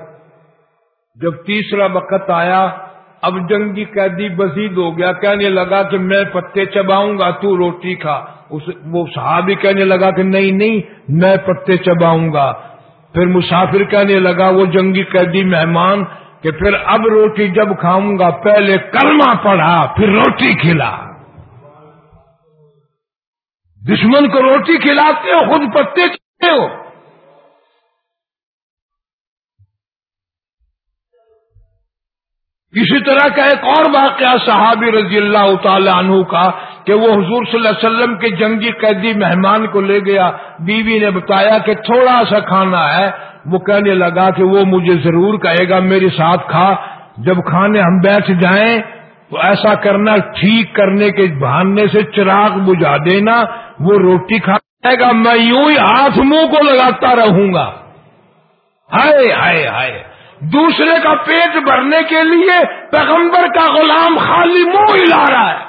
جب تیسرا وقت آیا اب جنگی قیدی بزید ہو گیا، کہنے لگا کہ میں پتے چباؤں گا، تو روٹی کھا۔ اس، وہ صحابی کہنے لگا کہ نہیں نہیں، میں پتے چباؤں گا۔ پھر مسافر کہنے لگا، وہ جنگی قیدی مہمان، کہ پھر اب روٹی جب کھاؤں گا، پہلے کلمہ پڑھا، پھر روٹی کھلا۔ دشمن کو روٹی کھلاتے ہو، خود پتے چبتے ہو۔ اسی طرح کا ایک اور واقعہ صحابی رضی اللہ تعالی عنہ کا کہ وہ حضور صلی اللہ علیہ وسلم کے جنگی قیدی مہمان کو لے گیا۔ بیوی نے بتایا کہ تھوڑا سا کھانا ہے۔ وہ کہنے لگا کہ وہ مجھے ضرور کہے گا، میرے ساتھ کھا۔ جب کھانے ہم بیٹھ جائیں تو ایسا کرنا ٹھیک کرنے کے بہانے سے چراغ بجھا دینا۔ وہ روٹی کھا جائے گا، میں یوں ہی ہاتھ منہ کو لگاتا رہوں گا۔ ہائے ہائے ہائے۔ دوسرے کا پیٹ بھرنے کے لیے پیغمبر کا غلام خالی منہ ہلا رہا ہے۔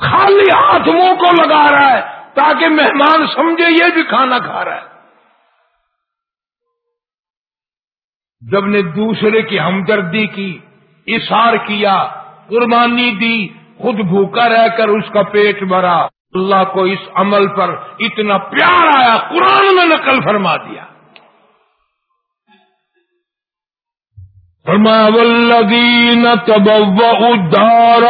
خالی ہاتھ منہ کو لگا رہا ہے تاکہ مہمان سمجھے یہ بھی کھانا کھا رہا ہے۔ جب نے دوسرے کی ہمدردی کی اشار کیا، قربانی دی، خود بھوکا رہ کر اس کا پیٹ بھرا، اللہ کو اس عمل پر اتنا پیار آیا، قرآن میں نقل فرما دیا۔ فرما والذین تبوأوا الدار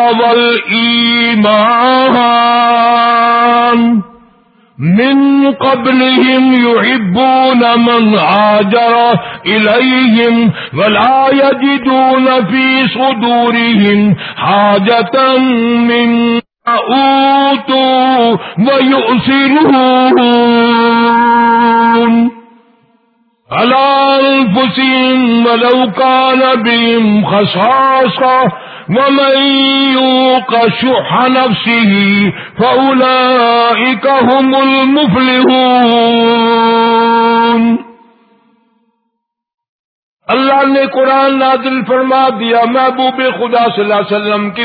والایمان من قبلهم يحبون من هاجر إليهم ولا يجدون في صدورهم حاجة من أوتوا ويؤثرون على أنفسهم ولو كان بهم خصاصة ومن يوق شح نفسه فأولئك هم المفلحون اللہ نے قرآن نازل فرما دیا، محبوب خدا صلی اللہ علیہ وسلم کی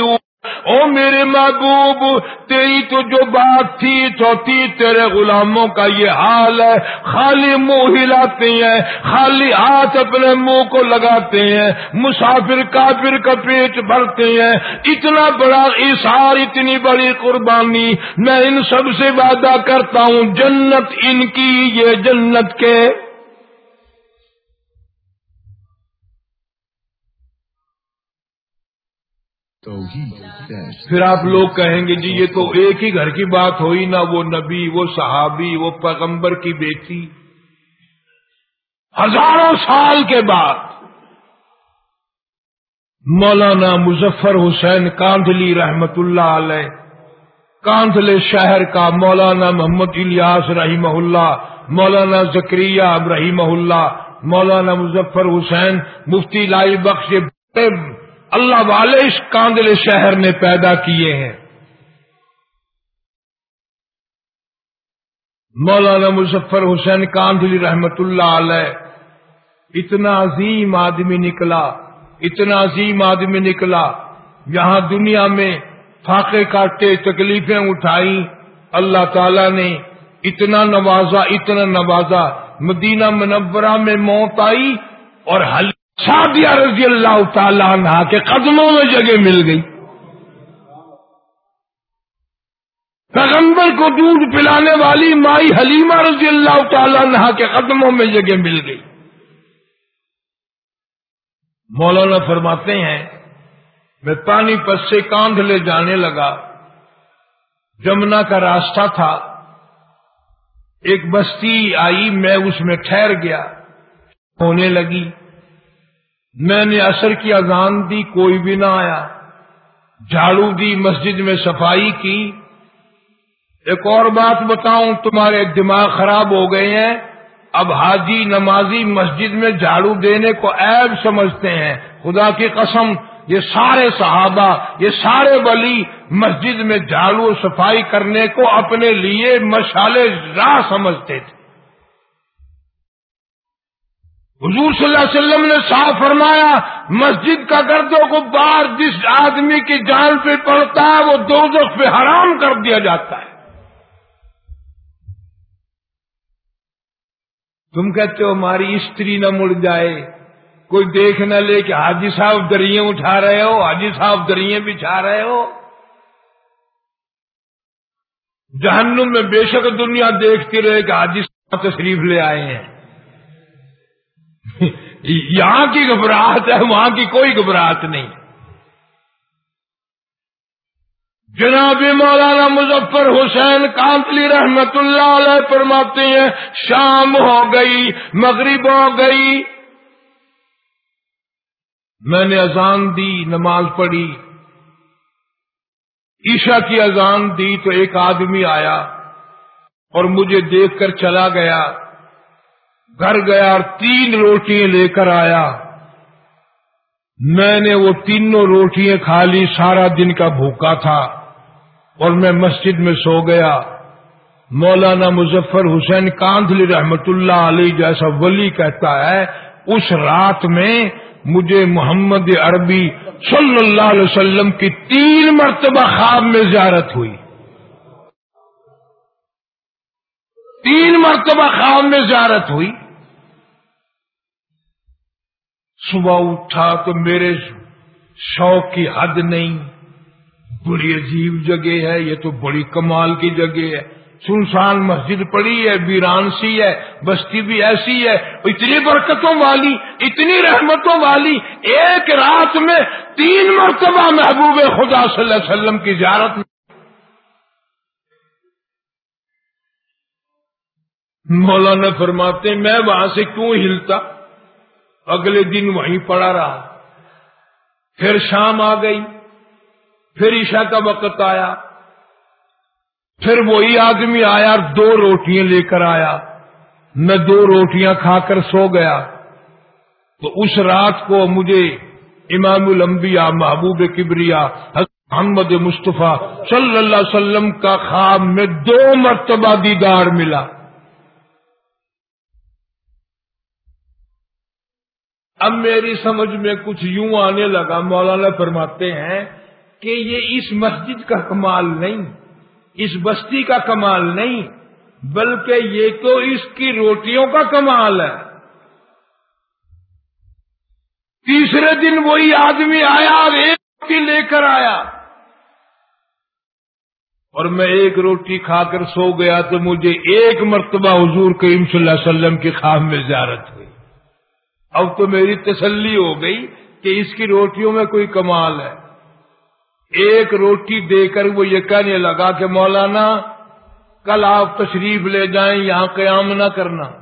او میرے محبوب، تیری تو جو بات تھی چوتھی تیرے غلاموں کا یہ حال ہے۔ خالی منہ ہلاتے ہیں، خالی ہاتھ اپنے منہ کو لگاتے ہیں۔ مسافر کافر کا پیٹ بھرتے ہیں۔ اتنا بڑا اشار اتنی بڑی قربانی۔ میں ان سب سے وعدہ کرتا ہوں، جنت ان کی، یہ جنت کے پھر آپ لوگ کہیں گے جی یہ تو ایک ہی گھر کی بات ہوئی نہ وہ نبی وہ صحابی وہ پیغمبر کی بیٹی۔ ہزاروں سال کے بعد مولانا مظفر حسین کاندلی رحمت اللہ علیہ کاندلے شہر کا مولانا محمد الیاس رحمہ اللہ مولانا زکریہ رحمہ اللہ مولانا مظفر حسین مفتی لائی بخش اللہ والے اس کاندل شہر نے پیدا کیے ہیں۔ مولانا مظفر حسین کاندلی رحمت اللہ علیہ، اتنا عظیم آدمی نکلا، اتنا عظیم آدمی نکلا، یہاں دنیا میں فاقے کاٹے، تکلیفیں اٹھائی۔ اللہ تعالی نے اتنا نوازا اتنا نوازا، مدینہ منورہ میں موت آئی اور حل شادیہ رضی اللہ تعالیٰ عنہ کے قدموں میں جگہ مل گئی۔ پیغمبر کو دودھ پلانے والی مائی حلیمہ رضی اللہ تعالیٰ عنہ کے قدموں میں جگہ مل گئی۔ مولانا فرماتے ہیں، میں پانی پس سے کاندھ لے جانے لگا۔ جمنا کا راستہ تھا۔ ایک بستی آئی، میں اس میں ٹھہر گیا۔ ہونے لگی۔ میں نے اثر کی اذان دی، کوئی بھی نہ آیا۔ جھاڑو دی، مسجد میں صفائی کی۔ ایک اور بات بتاؤں، تمہارے دماغ خراب ہو گئے ہیں۔ اب حاجی نمازی مسجد میں جھاڑو دینے کو عیب سمجھتے ہیں۔ خدا کی قسم، یہ سارے صحابہ، یہ سارے ولی مسجد میں جھاڑو صفائی کرنے کو اپنے لیے مشالے راہ سمجھتے تھے۔ حضور صلی اللہ علیہ وسلم نے صاف فرمایا، مسجد کا گرد و غبار جس آدمی کی جان پہ پڑتا ہے، وہ دو پہ حرام کر دیا جاتا ہے۔ تم کہتے ہو، ہماری استری نہ مڑ جائے۔ کوئی دیکھ نہ لے کہ حاجی صاحب دریے اٹھا رہے ہو، حاجی صاحب دریے بچھا رہے ہو۔ جہنم میں بے شک دنیا دیکھتی رہے کہ حاجی صاحب تشریف لے آئے ہیں۔ یہاں کی گھبراہٹ ہے، وہاں کی کوئی گھبراہٹ نہیں۔ جناب مولانا مظفر حسین کانتلی رحمت اللہ علیہ فرماتے ہیں، شام ہو گئی، مغرب ہو گئی۔ میں نے اذان دی، نماز پڑھی۔ عشاء کی اذان دی تو ایک آدمی آیا اور مجھے دیکھ کر چلا گیا۔ گھر گیا اور تین روٹیاں لے کر آیا۔ میں نے وہ تینوں روٹیاں کھا لی، سارا دن کا بھوکا تھا۔ اور میں مسجد میں سو گیا۔ مولانا مظفر حسین کاندلی رحمت اللہ علیہ جیسا ولی کہتا ہے، اس رات میں مجھے محمد عربی صلی اللہ علیہ وسلم کی تین مرتبہ خواب میں زیارت ہوئی۔ تین مرتبہ خواب میں زیارت ہوئی۔ صبح اٹھا تو میرے شوق کی حد نہیں۔ بڑی عجیب جگہ ہے، یہ تو بڑی کمال کی جگہ ہے۔ سنسان مسجد پڑی ہے ویران سی ہے، بستی بھی ایسی ہے۔ اتنی برکتوں والی، اتنی رحمتوں والی، ایک رات میں تین مرتبہ محبوب خدا صلی اللہ علیہ وسلم کی زیارت میں مولانا فرماتے میں وہاں سے کیوں ہلتا؟ اگلے دن وہیں پڑا رہا۔ پھر شام آ گئی، پھر عشاء کا وقت آیا۔ پھر وہی آدمی آیا اور دو روٹیاں لے کر آیا۔ میں دو روٹیاں کھا کر سو گیا۔ تو اس رات کو مجھے امام الانبیاء محبوب کبریا محمد مصطفیٰ صلی اللہ علیہ وسلم کا خواب میں دو مرتبہ دیدار ملا۔ اب میری سمجھ میں کچھ یوں آنے لگا، مولانا فرماتے ہیں کہ یہ اس مسجد کا کمال نہیں، اس بستی کا کمال نہیں، بلکہ یہ تو اس کی روٹیوں کا کمال ہے۔ تیسرے دن وہی آدمی آیا، اور ایک روٹی لے کر آیا۔ اور میں ایک روٹی کھا کر سو گیا تو مجھے ایک مرتبہ حضور کریم صلی اللہ علیہ وسلم کے خواب میں زیارت ہوئی۔ اب تو میری تسلی ہو گئی کہ اس کی روٹیوں میں کوئی کمال ہے۔ ایک روٹی دے کر وہ یہ کہنے لگا کہ مولانا، کل آپ تشریف لے جائیں، یہاں قیام نہ کرنا۔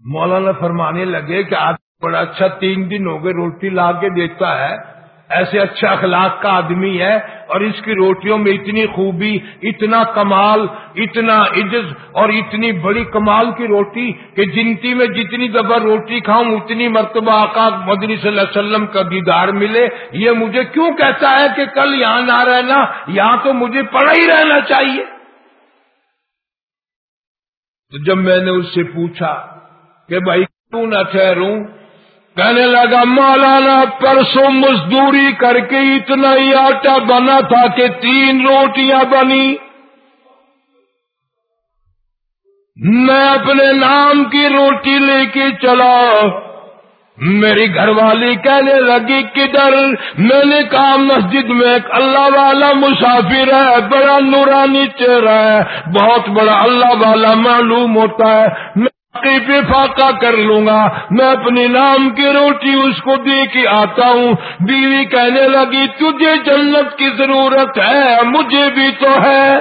مولانا فرمانے لگے کہ آپ بڑا اچھا تین دن ہو گئے روٹی لا کے دیتا ہے۔ ایسے اچھا اخلاق کا آدمی ہے اور اس کی روٹیوں میں اتنی خوبی، اتنا کمال، اتنا عجز اور اتنی بڑی کمال کی روٹی کہ جنتی میں جتنی دفعہ روٹی کھاؤں اتنی مرتبہ آقا مدنی صلی اللہ علیہ وسلم کا دیدار ملے۔ یہ مجھے کیوں کہتا ہے کہ کل یہاں نہ رہنا، یہاں تو مجھے پڑا ہی رہنا چاہیے۔ تو جب میں نے اس سے پوچھا کہ بھائی کیوں نہ ٹھہروں کہنے لگا، مولانا، پرسوں مزدوری کر کے اتنا ہی آٹا بنا تھا کہ تین روٹیاں بنی۔ میں اپنے نام کی روٹی لے کے چلا۔ میری گھر والی کہنے لگی، کدھر؟ میں نے کہا، مسجد میں ایک اللہ والا مسافر ہے، بڑا نورانی چہرہ ہے، بہت بڑا اللہ والا معلوم ہوتا ہے۔ پہ فاقہ کر لوں گا۔ میں اپنی نام کی روٹی اس کو دے کے آتا ہوں۔ بیوی کہنے لگی، تجھے جنت کی ضرورت ہے، مجھے بھی تو ہے۔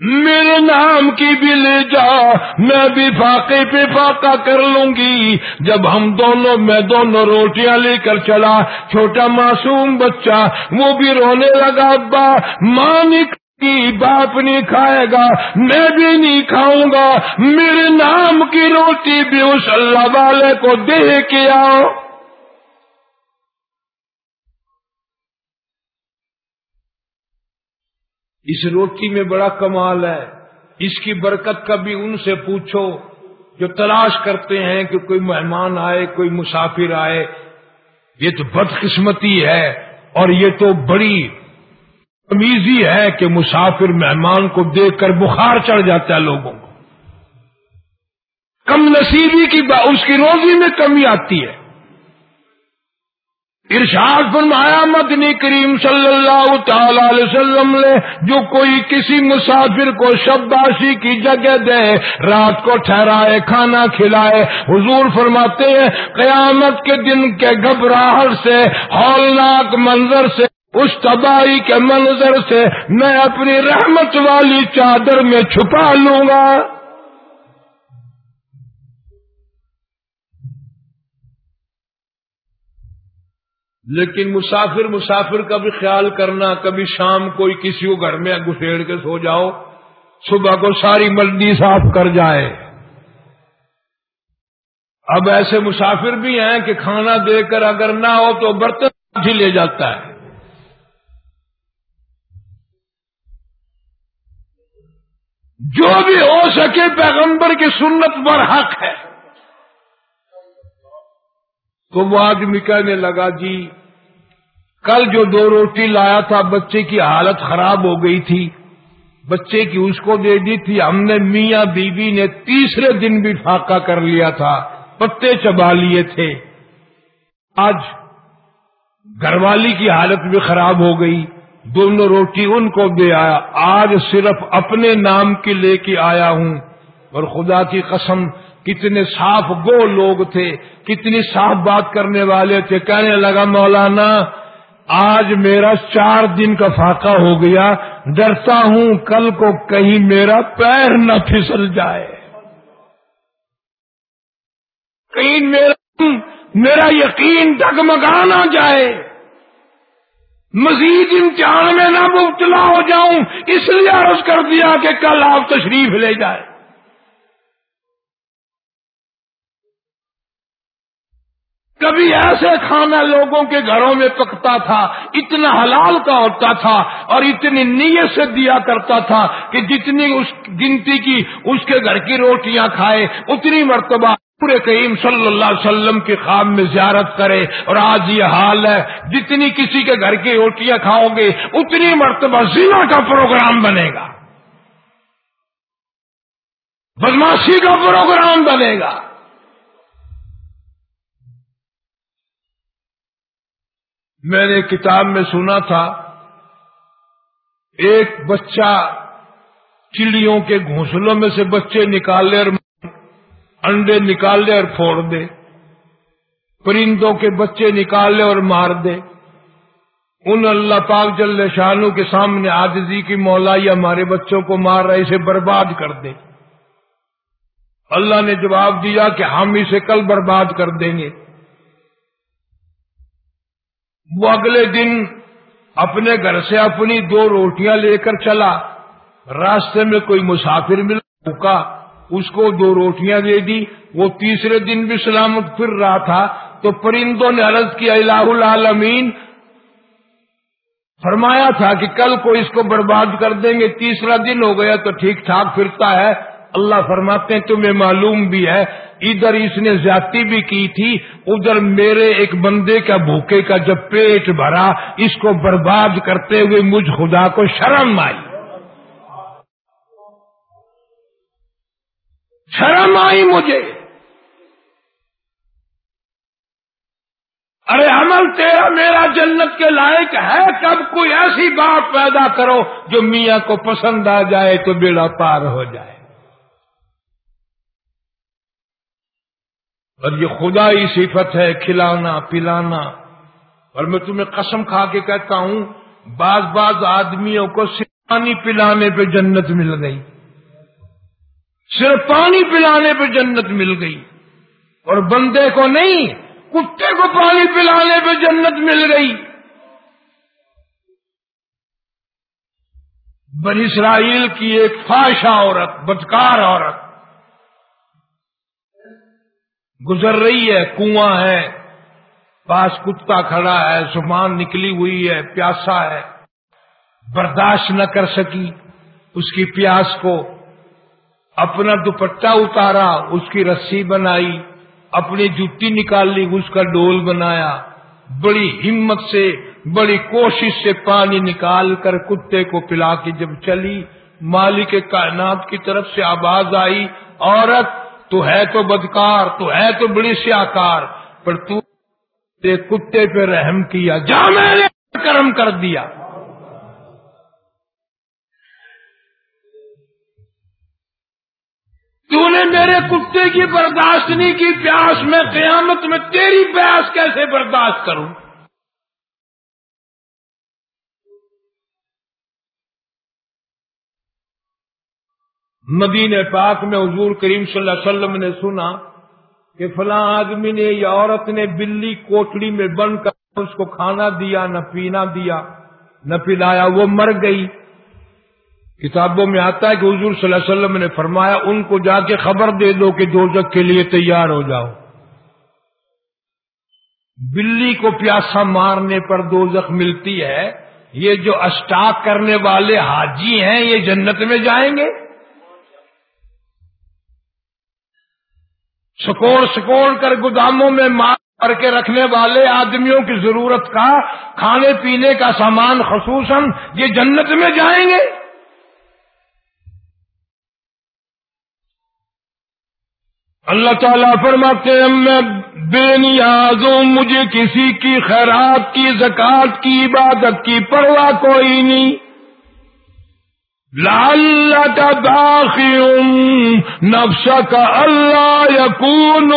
میرے نام کی بھی لے جا، میں بھی فاقے پہ فاقہ کر لوں گی۔ جب ہم دونوں، میں دونوں روٹیاں لے کر چلا، چھوٹا معصوم بچہ، وہ بھی رونے لگا، ابا، ماں کی باپ نہیں کھائے گا، میں بھی نہیں کھاؤں گا۔ میرے نام کی روٹی بھی اس اللہ والے کو دے کے آؤ۔ اس روٹی میں بڑا کمال ہے۔ اس کی برکت کبھی ان سے پوچھو جو تلاش کرتے ہیں کہ کوئی مہمان آئے، کوئی مسافر آئے۔ یہ تو بدقسمتی ہے اور یہ تو بڑی تمیزی ہے کہ مسافر مہمان کو دیکھ کر بخار چڑھ جاتا ہے لوگوں کو۔ کم نصیبی کی اس کی روزی میں کمی آتی ہے۔ ارشاد فرمایا، مدنی کریم صلی اللہ تعالی علیہ وسلم نے، جو کوئی کسی مسافر کو شبداشی کی جگہ دے، رات کو ٹھہرائے، کھانا کھلائے، حضور فرماتے ہیں، قیامت کے دن کے گھبراہٹ سے، ہولناک منظر سے اس تباہی کے منظر سے میں اپنی رحمت والی چادر میں چھپا لوں گا۔ لیکن مسافر مسافر کا بھی خیال کرنا، کبھی شام کوئی کسی کو گھر میں گسیڑ کے سو جاؤ، صبح کو ساری ملڈی صاف کر جائے۔ اب ایسے مسافر بھی ہیں کہ کھانا دے کر اگر نہ ہو تو برتن ہی لے جاتا ہے۔ جو بھی ہو سکے پیغمبر کی سنت پر حق ہے۔ تو وہ آدمی کہنے لگا جی کل جو دو روٹی لایا تھا، بچے کی حالت خراب ہو گئی تھی۔ بچے کی اس کو دے دی تھی۔ ہم نے میاں بیوی نے تیسرے دن بھی فاقہ کر لیا تھا، پتے چبا لیے تھے۔ آج گھر والی کی حالت بھی خراب ہو گئی۔ دونوں روٹی ان کو دے آیا۔ آج صرف اپنے نام کی لے کے آیا ہوں۔ اور خدا کی قسم، کتنے صاف گو لوگ تھے، کتنی صاف بات کرنے والے تھے۔ کہنے لگا، مولانا، آج میرا چار دن کا فاقہ ہو گیا۔ ڈرتا ہوں کل کو کہیں میرا پیر نہ پھسل جائے۔ کہیں میرا میرا یقین ڈگمگا نہ جائے۔ مزید امتحان میں نہ مبتلا ہو جاؤں، اس لیے عرض کر دیا کہ کل آپ تشریف لے جائے کبھی ایسے کھانا لوگوں کے گھروں میں پکتا تھا، اتنا حلال کا ہوتا تھا اور اتنی نیت سے دیا کرتا تھا کہ جتنی اس گنتی کی، اس کے گھر کی روٹیاں کھائے، اتنی مرتبہ پورے کریم صلی اللہ علیہ وسلم کے خواب میں زیارت کرے اور آج یہ حال ہے، جتنی کسی کے گھر کی روٹیاں کھاؤ گے، اتنی مرتبہ زینا کا پروگرام بنے گا۔ بدماشی کا پروگرام بنے گا۔ میں نے کتاب میں سنا تھا، ایک بچہ چڑیوں کے گھونسلوں میں سے بچے نکالے اور انڈے نکال لے اور پھوڑ دے۔ پرندوں کے بچے نکال لے اور مار دے۔ ان اللہ پاک جل شانو کے سامنے آجزی کی مولا ہمارے بچوں کو مار رہے، اسے برباد کر دے۔ اللہ نے جواب دیا کہ ہم اسے کل برباد کر دیں گے۔ وہ اگلے دن اپنے گھر سے اپنی دو روٹیاں لے کر چلا۔ راستے میں کوئی مسافر ملا بھوکا اس کو دو روٹیاں دے دی، وہ تیسرے دن بھی سلامت پھر رہا تھا۔ تو پرندوں نے عرض کیا، الہ العالمین، فرمایا تھا کہ کل کو اس کو برباد کر دیں گے، تیسرا دن ہو گیا تو ٹھیک ٹھاک پھرتا ہے۔ اللہ فرماتے ہیں، تمہیں معلوم بھی ہے، ادھر اس نے زیادتی بھی کی تھی، ادھر میرے ایک بندے کا بھوکے کا جب پیٹ بھرا، اس کو برباد کرتے ہوئے مجھ خدا کو شرم آئی۔ شرم آئی مجھے۔ ارے عمل تیرا میرا جنت کے لائق ہے، کب کوئی ایسی بات پیدا کرو جو میاں کو پسند آ جائے تو بیڑا پار ہو جائے۔ اور یہ خدا ہی صفت ہے، کھلانا، پلانا۔ اور میں تمہیں قسم کھا کے کہتا ہوں، بعض بعض آدمیوں کو پانی پلانے پہ جنت مل گئی۔ صرف پانی پلانے پہ جنت مل گئی۔ اور بندے کو نہیں، کتے کو پانی پلانے پہ جنت مل گئی۔ بن اسرائیل کی ایک فاشا عورت، بدکار عورت۔ گزر رہی ہے، کنواں ہے۔ پاس کتا کھڑا ہے زبان نکلی ہوئی ہے، پیاسا ہے۔ برداشت نہ کر سکی اس کی پیاس کو۔ اپنا دوپٹہ اتارا، اس کی رسی بنائی، اپنی جوتی نکال لی اس کا ڈول بنایا۔ بڑی ہمت سے، بڑی کوشش سے پانی نکال کر کتے کو پلا کے جب چلی، مالک کائنات کی طرف سے آواز آئی، عورت، تو ہے تو بدکار، تو ہے تو بڑی سیاکار پر تو کتے پہ رحم کیا، جا میں نے کرم کر دیا۔ تو نے میرے کتے کی برداشت نہیں کی پیاس میں قیامت میں تیری پیاس کیسے برداشت کروں؟ مدین پاک میں حضور کریم صلی اللہ علیہ وسلم نے سنا کہ فلاں آدمی نے یا عورت نے بلی کوٹڑی میں بند کر اس کو کھانا دیا، نہ پینا دیا، نہ پلایا، وہ مر گئی۔ کتابوں میں آتا ہے کہ حضور صلی اللہ علیہ وسلم نے فرمایا، ان کو جا کے خبر دے دو کہ دوزک کے لیے تیار ہو جاؤ۔ بلی کو پیاسا مارنے پر دوزخ ملتی ہے۔ یہ جو اسٹاک کرنے والے حاجی ہیں، یہ جنت میں جائیں گے۔ سکوڑ سکوڑ کر گوداموں میں مار کر کے رکھنے والے آدمیوں کی ضرورت کا، کھانے پینے کا سامان خصوصاً، یہ جنت میں جائیں گے۔ اللہ تعالیٰ فرماتے ہیں، میں بے نیاز ہوں، مجھے کسی کی خیرات کی زکات کی، عبادت کی پرواہ کوئی نہیں۔ لال کا داخل نفس کا اللہ یقون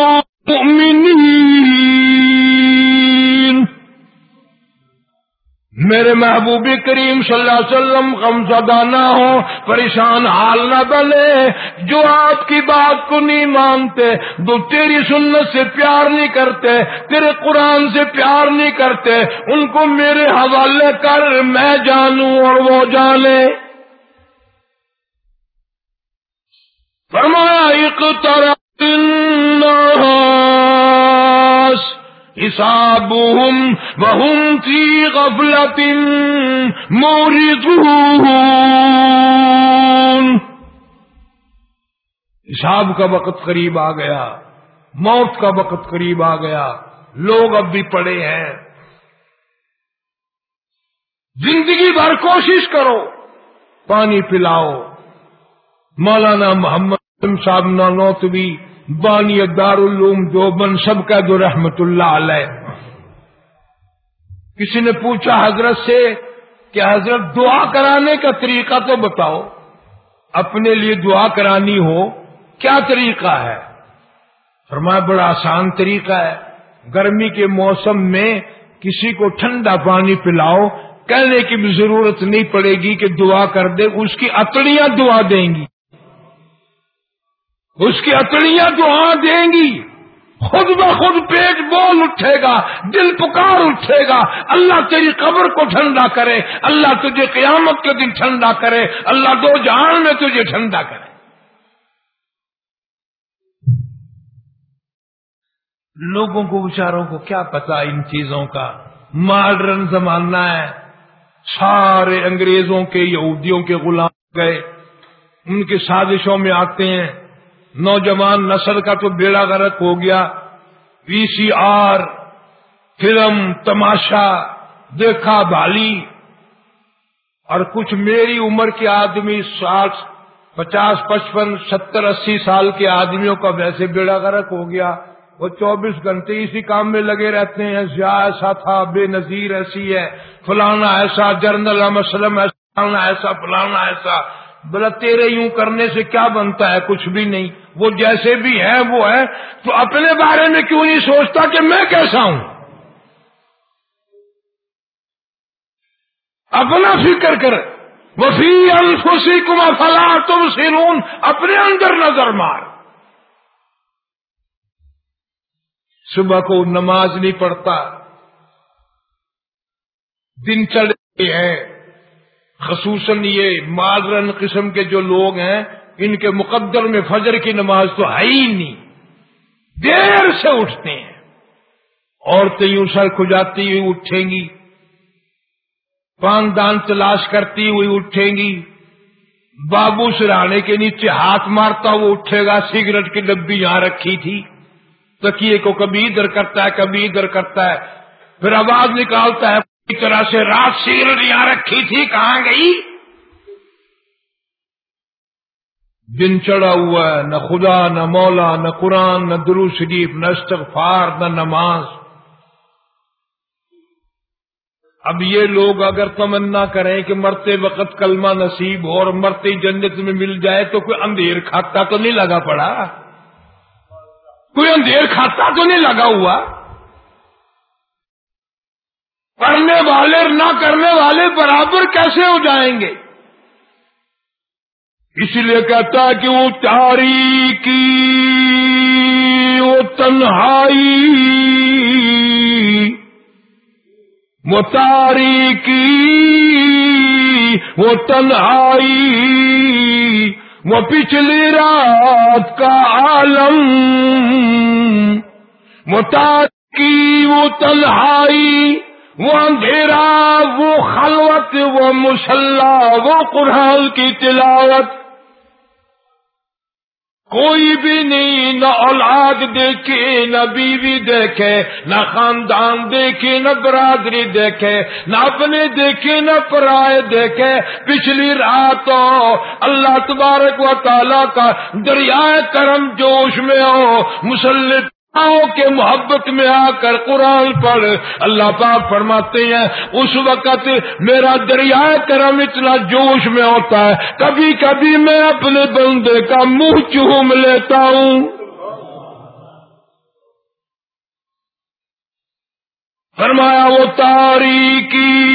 میرے محبوب کریم صلی اللہ علیہ وسلم غم زدہ نہ ہو، پریشان حال نہ بنے۔ جو آپ کی بات کو نہیں مانتے، جو تیری سنت سے پیار نہیں کرتے، تیرے قرآن سے پیار نہیں کرتے، ان کو میرے حوالے کر، میں جانوں اور وہ جانے۔ فرمایا ایک طرح حسابهم وهم في غفلة مورثون حساب کا وقت قریب آ گیا، موت کا وقت قریب آ گیا، لوگ اب بھی پڑے ہیں۔ زندگی بھر کوشش کرو، پانی پلاؤ۔ مولانا محمد صاحب نانوتوی بانی دار العلوم جو بن سب کا جو رحمت اللہ علیہ۔ کسی نے پوچھا حضرت سے کہ حضرت دعا کرانے کا طریقہ تو بتاؤ۔ اپنے لیے دعا کرانی ہو، کیا طریقہ ہے؟ فرمایا، بڑا آسان طریقہ ہے۔ گرمی کے موسم میں کسی کو ٹھنڈا پانی پلاؤ، کہنے کی بھی ضرورت نہیں پڑے گی کہ دعا کر دے، اس کی اکڑیاں دعا دیں گی۔ اس کی اکڑیاں دعا ہاں دیں گی، خود بخود پیٹ بول اٹھے گا، دل پکار اٹھے گا۔ اللہ تیری قبر کو ٹھنڈا کرے، اللہ تجھے قیامت کے دن ٹھنڈا کرے، اللہ دو جہان میں تجھے ٹھنڈا کرے۔ لوگوں کو بچاروں کو کیا پتا ان چیزوں کا؟ ماڈرن زمانہ ہے۔ سارے انگریزوں کے، یہودیوں کے غلام گئے۔ ان کی سازشوں میں آتے ہیں۔ نوجوان نسل کا تو بیڑا غرق ہو گیا۔ وی سی آر، فلم، تماشا، دیکھا بالی اور کچھ میری عمر کے آدمی ساٹھ، پچاس، پچپن، ستر، اسی سال کے آدمیوں کا ویسے بیڑا غرق ہو گیا۔ وہ چوبیس گھنٹے اسی کام میں لگے رہتے ہیں۔ ضیاء ایسا تھا، بے نظیر ایسی ہے۔ فلانا ایسا، جرنل مسلم ایسا ایسا، فلانا ایسا۔ بلا تیرے یوں کرنے سے کیا بنتا ہے؟ کچھ بھی نہیں۔ وہ جیسے بھی ہے، وہ ہے۔ تو اپنے بارے میں کیوں نہیں سوچتا کہ میں کیسا ہوں؟ اپنا فکر کر۔ وفی الفسی کما فلا تم سرون اپنے اندر نظر مار۔ صبح کو نماز نہیں پڑھتا۔ دن چڑھے ہیں۔ خصوصاً یہ مادرن قسم کے جو لوگ ہیں، ان کے مقدر میں فجر کی نماز تو ہے ہی نہیں۔ دیر سے اٹھتے ہیں۔ عورتیں یوں سر کھجاتی ہوئی اٹھیں گی۔ پان دان تلاش کرتی ہوئی اٹھیں گی۔ بابو سرانے کے نیچے ہاتھ مارتا وہ اٹھے گا، سگریٹ کی ڈبی یہاں رکھی تھی۔ تکیے کو کبھی ادھر کرتا ہے، کبھی ادھر کرتا ہے۔ پھر آواز نکالتا ہے طرح سے رات سیل یہاں رکھی تھی، کہاں گئی؟ دن چڑھا ہوا ہے، نہ خدا، نہ مولا، نہ قرآن، نہ درو شریف، نہ استغفار، نہ نماز۔ اب یہ لوگ اگر تمنا کریں کہ مرتے وقت کلمہ نصیب ہو اور مرتے جنت میں مل جائے تو کوئی اندھیر کھاتا تو نہیں لگا پڑا؟ کوئی اندھیر کھاتا تو نہیں لگا ہوا؟ کرنے والے نہ کرنے والے برابر کیسے ہو جائیں گے؟ اس لیے کہتا ہے کہ وہ تاریخی وہ تنہائی، وہ تاریخی وہ تنہائی، وہ پچھلی رات کا عالم، وہ تاریخی وہ تنہائی۔ وہ اندھیرا، وہ خلوت، وہ مسلح وہ قرآن کی تلاوت۔ کوئی بھی نہیں، نہ اولاد دیکھے، نہ بیوی دیکھے، نہ خاندان دیکھے، نہ برادری دیکھے، نہ اپنے دیکھے، نہ پرائے دیکھے۔ پچھلی رات اللہ تبارک و تعالیٰ کا دریائے کرم جوش میں ہو، مسلط کے محبت میں آ کر قرآن پڑھ۔ اللہ پاک فرماتے ہیں، اس وقت میرا دریائے کرم اتنا جوش میں ہوتا ہے۔ کبھی کبھی میں اپنے بندے کا منہ چوم لیتا ہوں۔ فرمایا، وہ تاریخی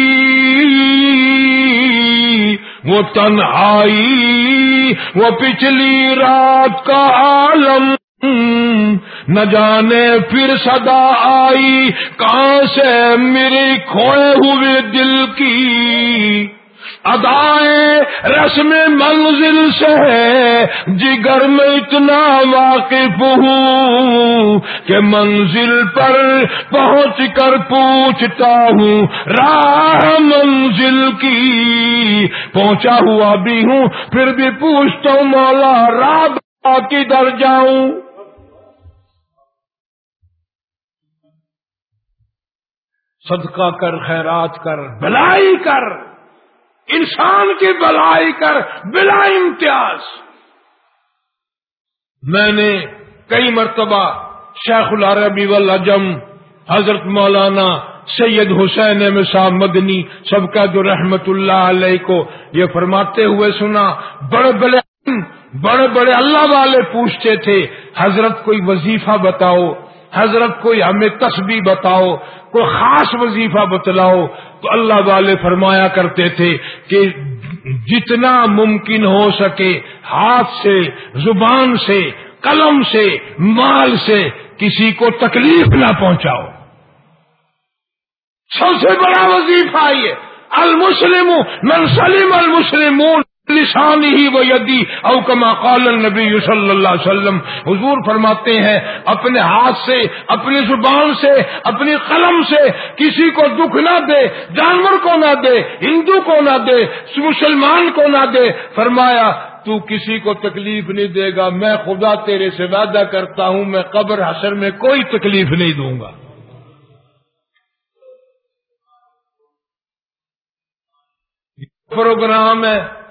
وہ تنہائی، وہ پچھلی رات کا عالم۔ نہ جانے پھر صدا آئی، کہاں سے میری کھوئے ہوئے دل کی؟ ادائیں رسم منزل سے جگر میں اتنا واقف ہوں کہ منزل پر پہنچ کر پوچھتا ہوں، راہ منزل کی؟ پہنچا ہوا بھی ہوں، پھر بھی پوچھتا ہوں، مولا راہ کدھر جاؤں؟ صدقہ کر، خیرات کر، بلائی کر، انسان کی بلائی کر، بلا امتیاز۔ میں نے کئی مرتبہ شیخ العربی والعجم حضرت مولانا سید حسین صاحب مدنی سب کا جو رحمت اللہ علیہ کو یہ فرماتے ہوئے سنا، بڑے بڑے بڑے بڑے اللہ والے پوچھتے تھے، حضرت کوئی وظیفہ بتاؤ۔ حضرت کوئی ہمیں تسبیح بتاؤ، کوئی خاص وظیفہ بتلاؤ، تو اللہ والے فرمایا کرتے تھے کہ جتنا ممکن ہو سکے ہاتھ سے، زبان سے، قلم سے، مال سے کسی کو تکلیف نہ پہنچاؤ۔ سب سے بڑا وظیفہ یہ المسلم سلیم المسلمون۔ لسانی ہی وہ یدی اوکما قال نبی صلی اللہ علیہ وسلم۔ حضور فرماتے ہیں، اپنے ہاتھ سے، اپنی زبان سے، اپنی قلم سے کسی کو دکھ نہ دے، جانور کو نہ دے، ہندو کو نہ دے، مسلمان کو نہ دے۔ فرمایا، تو کسی کو تکلیف نہیں دے گا، میں خدا تیرے سے وعدہ کرتا ہوں، میں قبر حسر میں کوئی تکلیف نہیں دوں گا۔ پروگرام ہے۔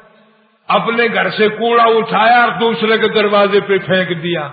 اپنے گھر سے کوڑا اٹھایا اور دوسرے کے دروازے پہ پھینک دیا۔